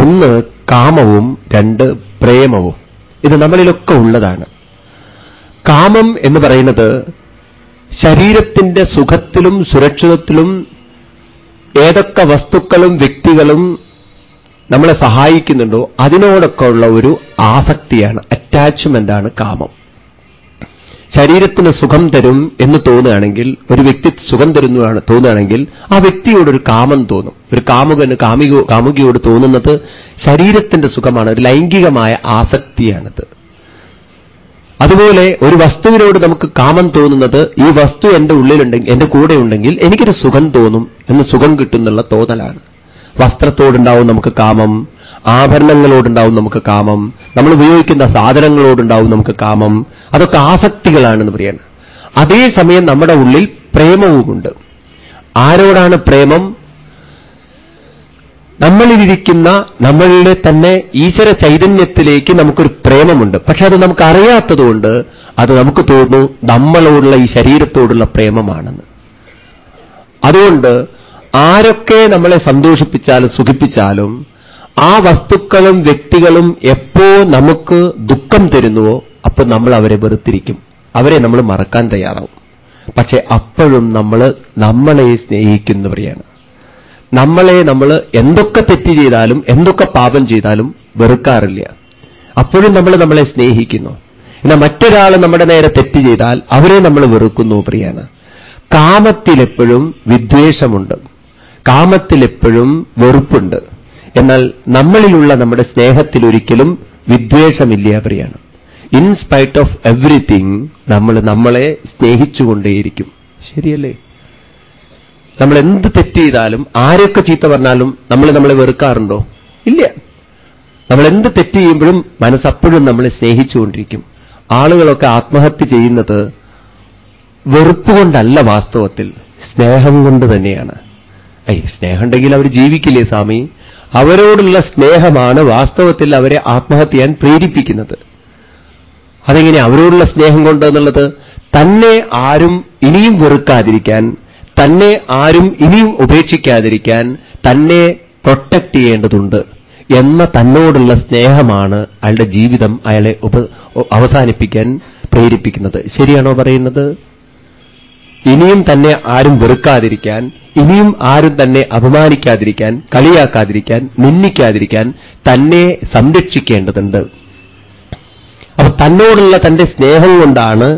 ഒന്ന് കാമവും രണ്ട് പ്രേമവും. ഇത് നമ്മളിലൊക്കെ ഉള്ളതാണ്. കാമം എന്ന് പറയുന്നത് ശരീരത്തിന്റെ സുഖത്തിലും സുരക്ഷിതത്തിലും ഏതൊക്കെ വസ്തുക്കളും വ്യക്തികളും നമ്മളെ സഹായിക്കുന്നുണ്ടോ അതിനോടൊക്കെ ഉള്ള ഒരു ആസക്തിയാണ് അറ്റാച്ച്മെന്റാണ് കാമം. ശരീരത്തിന് സുഖം തരും എന്ന് തോന്നുകയാണെങ്കിൽ ഒരു വ്യക്തി സുഖം തരുന്നതാണ് തോന്നുകയാണെങ്കിൽ ആ വ്യക്തിയോടൊരു കാമം തോന്നും. ഒരു കാമുകന് കാമിക കാമുകിയോട് തോന്നുന്നത് ശരീരത്തിന്റെ സുഖമാണ് ഒരു ലൈംഗികമായ ആസക്തിയാണിത്. അതുപോലെ ഒരു വസ്തുവിനോട് നമുക്ക് കാമം തോന്നുന്നത് ഈ വസ്തു എന്റെ ഉള്ളിലുണ്ടെങ്കിൽ എന്റെ കൂടെ ഉണ്ടെങ്കിൽ എനിക്കൊരു സുഖം തോന്നും എന്ന് സുഖം കിട്ടുന്നുള്ള തോന്നലാണ്. വസ്ത്രത്തോടുണ്ടാവും നമുക്ക് കാമം ആഭരണങ്ങളോടുണ്ടാവും നമുക്ക് കാമം നമ്മൾ ഉപയോഗിക്കുന്ന സാധനങ്ങളോടുണ്ടാവും നമുക്ക് കാമം അതൊക്കെ ആസക്തികളാണെന്ന് പറയാണ്. അതേസമയം നമ്മുടെ ഉള്ളിൽ പ്രേമവുമുണ്ട്. ആരോടാണ് പ്രേമം? നമ്മളിലിരിക്കുന്ന നമ്മളിലെ തന്നെ ഈശ്വര ചൈതന്യത്തിലേക്ക് നമുക്കൊരു പ്രേമമുണ്ട്. പക്ഷെ അത് നമുക്ക് അറിയാത്തതുകൊണ്ട് അത് നമുക്ക് തോന്നുന്നു നമ്മളോടുള്ള ഈ ശരീരത്തോടുള്ള പ്രേമമാണെന്ന്. അതുകൊണ്ട് ആരൊക്കെ നമ്മളെ സന്തോഷിപ്പിച്ചാലും സുഖിപ്പിച്ചാലും ആ വസ്തുക്കളും വ്യക്തികളും എപ്പോ നമുക്ക് ദുഃഖം തരുന്നുവോ അപ്പോൾ നമ്മൾ അവരെ വെറുത്തിരിക്കും. അവരെ നമ്മൾ മറക്കാൻ തയ്യാറാവും. പക്ഷെ അപ്പോഴും നമ്മൾ നമ്മളെ സ്നേഹിക്കുന്നവരെയാണ്. നമ്മളെ നമ്മൾ എന്തൊക്കെ തെറ്റ് ചെയ്താലും എന്തൊക്കെ പാപം ചെയ്താലും വെറുക്കാറില്ല. അപ്പോഴും നമ്മൾ നമ്മളെ സ്നേഹിക്കുന്നു. എന്നാൽ മറ്റൊരാൾ നമ്മുടെ നേരെ തെറ്റ് ചെയ്താൽ അവരെ നമ്മൾ വെറുക്കുന്നു പ്രിയാണ്. കാമത്തിലെപ്പോഴും വിദ്വേഷമുണ്ട്. കാമത്തിലെപ്പോഴും വെറുപ്പുണ്ട്. എന്നാൽ നമ്മളിലുള്ള നമ്മുടെ സ്നേഹത്തിൽ ഒരിക്കലും വിദ്വേഷമില്ല പ്രിയാണ്. ഇൻ സ്പൈറ്റ് ഓഫ് എവ്രിതിങ് നമ്മൾ നമ്മളെ സ്നേഹിച്ചുകൊണ്ടേയിരിക്കും. ശരിയല്ലേ? നമ്മൾ എന്ത് തെറ്റ് ചെയ്താലും ആരൊക്കെ ചീത്ത പറഞ്ഞാലും നമ്മൾ നമ്മളെ വെറുക്കാറുണ്ടോ? ഇല്ല. നമ്മൾ എന്ത് തെറ്റ് ചെയ്യുമ്പോഴും മനസ്സപ്പോഴും നമ്മളെ സ്നേഹിച്ചുകൊണ്ടിരിക്കും. ആളുകളൊക്കെ ആത്മഹത്യ ചെയ്യുന്നത് വെറുപ്പ് കൊണ്ടല്ല വാസ്തവത്തിൽ സ്നേഹം കൊണ്ട് തന്നെയാണ്. ഐ സ്നേഹം ഉണ്ടെങ്കിൽ അവർ ജീവിക്കില്ലേ സ്വാമി? അവരോടുള്ള സ്നേഹമാണ് വാസ്തവത്തിൽ അവരെ ആത്മഹത്യ ചെയ്യാൻ പ്രേരിപ്പിക്കുന്നത്. അതെങ്ങനെ അവരോടുള്ള സ്നേഹം കൊണ്ട് എന്നുള്ളത്? തന്നെ ആരും ഇനിയും വെറുക്കാതിരിക്കാൻ തന്നെ ആരും ഇനിയും ഉപേക്ഷിക്കാതിരിക്കാൻ തന്നെ പ്രൊട്ടക്ട് ചെയ്യേണ്ടതുണ്ട് എന്ന തന്നോടുള്ള സ്നേഹമാണ് അയാളുടെ ജീവിതം അയാളെ അവസാനിപ്പിക്കാൻ പ്രേരിപ്പിക്കുന്നത്. ശരിയാണോ പറയുന്നത്? ഇനിയും തന്നെ ആരും വെറുക്കാതിരിക്കാൻ ഇനിയും ആരും തന്നെ അപമാനിക്കാതിരിക്കാൻ കളിയാക്കാതിരിക്കാൻ നിന്ദിക്കാതിരിക്കാൻ തന്നെ സംരക്ഷിക്കേണ്ടതുണ്ട്. അപ്പൊ തന്നോടുള്ള തന്റെ സ്നേഹം കൊണ്ടാണ്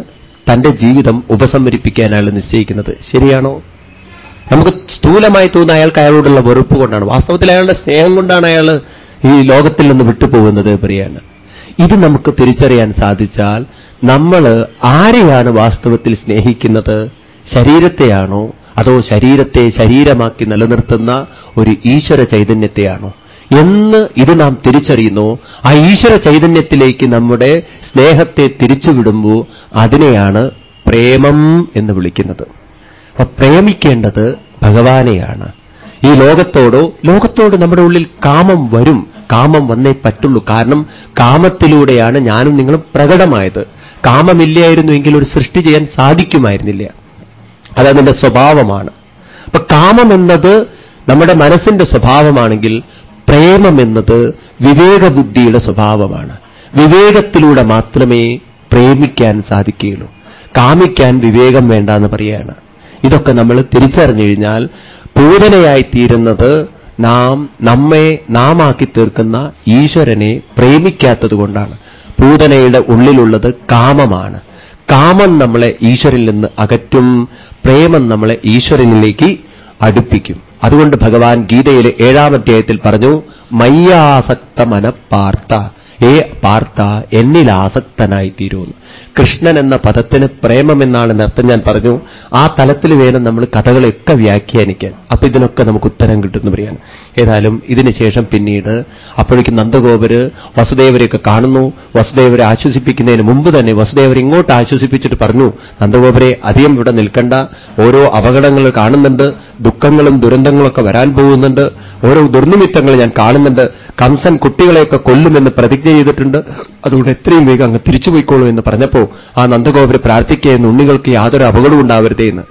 തന്റെ ജീവിതം ഉപസംഹരിപ്പിക്കാൻ അയാൾ നിശ്ചയിക്കുന്നത്. ശരിയാണോ? നമുക്ക് സ്ഥൂലമായി തോന്നുന്ന അയാൾക്ക് അയാളോടുള്ള വെറുപ്പ് കൊണ്ടാണ്. വാസ്തവത്തിൽ അയാളുടെ സ്നേഹം കൊണ്ടാണ് അയാൾ ഈ ലോകത്തിൽ നിന്ന് വിട്ടുപോകുന്നത് പറയാണ് ഇത് നമുക്ക് തിരിച്ചറിയാൻ സാധിച്ചാൽ നമ്മൾ ആരെയാണ് വാസ്തവത്തിൽ സ്നേഹിക്കുന്നത്? ശരീരത്തെയാണോ? അതോ ശരീരത്തെ ശരീരമാക്കി നിലനിർത്തുന്ന ഒരു ഈശ്വര ചൈതന്യത്തെയാണോ? എന്ന് ഇത് നാം തിരിച്ചറിയുന്നു. ആ ഈശ്വര ചൈതന്യത്തിലേക്ക് നമ്മുടെ സ്നേഹത്തെ തിരിച്ചുവിടുമ്പോൾ അതിനെയാണ് പ്രേമം എന്ന് വിളിക്കുന്നത്. അപ്പൊ പ്രേമിക്കേണ്ടത് ഭഗവാനെയാണ്. ഈ ലോകത്തോടോ ലോകത്തോട് നമ്മുടെ ഉള്ളിൽ കാമം വരും കാമം വന്നേ പറ്റുള്ളൂ. കാരണം കാമത്തിലൂടെയാണ് ഞാനും നിങ്ങളും പ്രകടമായത്. കാമമില്ലായിരുന്നു എങ്കിൽ ഒരു സൃഷ്ടി ചെയ്യാൻ സാധിക്കുമായിരുന്നില്ല. അതതിന്റെ സ്വഭാവമാണ്. അപ്പൊ കാമം എന്നത് നമ്മുടെ മനസ്സിന്റെ സ്വഭാവമാണെങ്കിൽ പ്രേമം എന്നത് വിവേകബുദ്ധിയുടെ സ്വഭാവമാണ്. വിവേകത്തിലൂടെ മാത്രമേ പ്രേമിക്കാൻ സാധിക്കുകയുള്ളൂ. കാമിക്കാൻ വിവേകം വേണ്ട എന്ന് പറയുകയാണ് ഇതൊക്കെ നമ്മൾ തിരിച്ചറിഞ്ഞു കഴിഞ്ഞാൽ പൂതനയായിത്തീരുന്നത് നാം നമ്മെ നാമാക്കി തീർക്കുന്ന ഈശ്വരനെ പ്രേമിക്കാത്തതുകൊണ്ടാണ് പൂതനയുടെ ഉള്ളിലുള്ളത് കാമമാണ്. കാമം നമ്മളെ ഈശ്വരിൽ നിന്ന് അകറ്റും പ്രേമം നമ്മളെ ഈശ്വരനിലേക്ക് അടുപ്പിക്കും. അതുകൊണ്ട് ഭഗവാൻ ഗീതയിലെ ഏഴാം അധ്യായത്തിൽ പറഞ്ഞു മയ്യാസക്ത മനപ്പാർത്ത ഏ പാർത്ത എന്നിൽ ആസക്തനായി തീരുമെന്ന് കൃഷ്ണൻ എന്ന പദത്തിന് പ്രേമമെന്നാണ് അർത്ഥം ഞാൻ പറഞ്ഞു. ആ തലത്തിൽ വേണം നമ്മൾ കഥകളെയൊക്കെ വ്യാഖ്യാനിക്കാൻ. അപ്പൊ ഇതിനൊക്കെ നമുക്ക് ഉത്തരം കിട്ടുന്നു പറയാണ് ഏതായാലും ഇതിനുശേഷം പിന്നീട് അപ്പോഴേക്കും നന്ദഗോപര് വസുദേവരെയൊക്കെ കാണുന്നു. വസുദേവരെ ആശ്വസിപ്പിക്കുന്നതിന് മുമ്പ് തന്നെ വസുദേവർ ഇങ്ങോട്ട് ആശ്വസിപ്പിച്ചിട്ട് പറഞ്ഞു നന്ദഗോപരെ അധികം ഇവിടെ നിൽക്കണ്ട. ഓരോ അപകടങ്ങൾ കാണുന്നുണ്ട്. ദുഃഖങ്ങളും ദുരന്തങ്ങളൊക്കെ വരാൻ പോകുന്നുണ്ട്. ഓരോ ദുർനിമിത്തങ്ങൾ ഞാൻ കാണുന്നുണ്ട്. കംസൻ കുട്ടികളെയൊക്കെ കൊല്ലുമെന്ന് പ്രതിജ്ഞ ചെയ്തിട്ടുണ്ട്. അതുകൊണ്ട് എത്രയും വേഗം അങ്ങ് തിരിച്ചുപോയിക്കോളൂ എന്ന് പറഞ്ഞപ്പോ ആ നന്ദഗോപുര പ്രാർത്ഥിക്കുകയെന്ന് ഉണ്ണികൾക്ക് യാതൊരു അപകടവും ഉണ്ടാവരുതേ എന്ന്.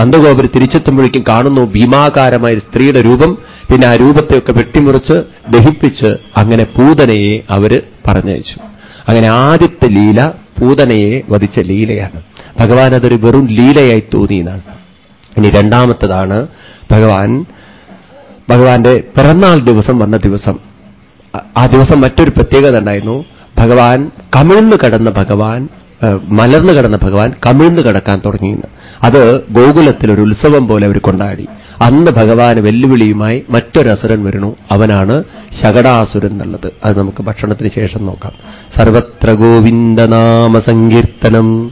നന്ദഗോപുര തിരിച്ചെത്തുമ്പോഴേക്കും കാണുന്നു ഭീമാകാരമായ സ്ത്രീയുടെ രൂപം. പിന്നെ ആ രൂപത്തെയൊക്കെ വെട്ടിമുറിച്ച് ദഹിപ്പിച്ച് അങ്ങനെ പൂതനയെ അവർ പറഞ്ഞയച്ചു. അങ്ങനെ ആദ്യത്തെ ലീല പൂതനയെ വധിച്ച ലീലയാണ്. ഭഗവാൻ അതൊരു വെറും ലീലയായി തോന്നിയതാണ് ഇനി രണ്ടാമത്തതാണ് ഭഗവാൻ ഭഗവാന്റെ പിറന്നാൾ ദിവസം വന്ന ദിവസം ആ ദിവസം മറ്റൊരു പ്രത്യേകത ഉണ്ടായിരുന്നു. ഭഗവാൻ കമിഴ്ന്നു കടന്ന ഭഗവാൻ മലർന്നു കിടന്ന ഭഗവാൻ കമിഴ്ന്നു കിടക്കാൻ തുടങ്ങിയെന്ന്. അത് ഗോകുലത്തിൽ ഒരു ഉത്സവം പോലെ അവർ കൊണ്ടാടി. അന്ന് ഭഗവാൻ വെല്ലുവിളിയുമായി മറ്റൊരു മറ്റൊരസുരൻ വരുന്നു. അവനാണ് ശകടാസുരൻ എന്നുള്ളത്. അത് നമുക്ക് ഭക്ഷണത്തിന് ശേഷം നോക്കാം. സർവത്ര ഗോവിന്ദനാമ സങ്കീർത്തനം.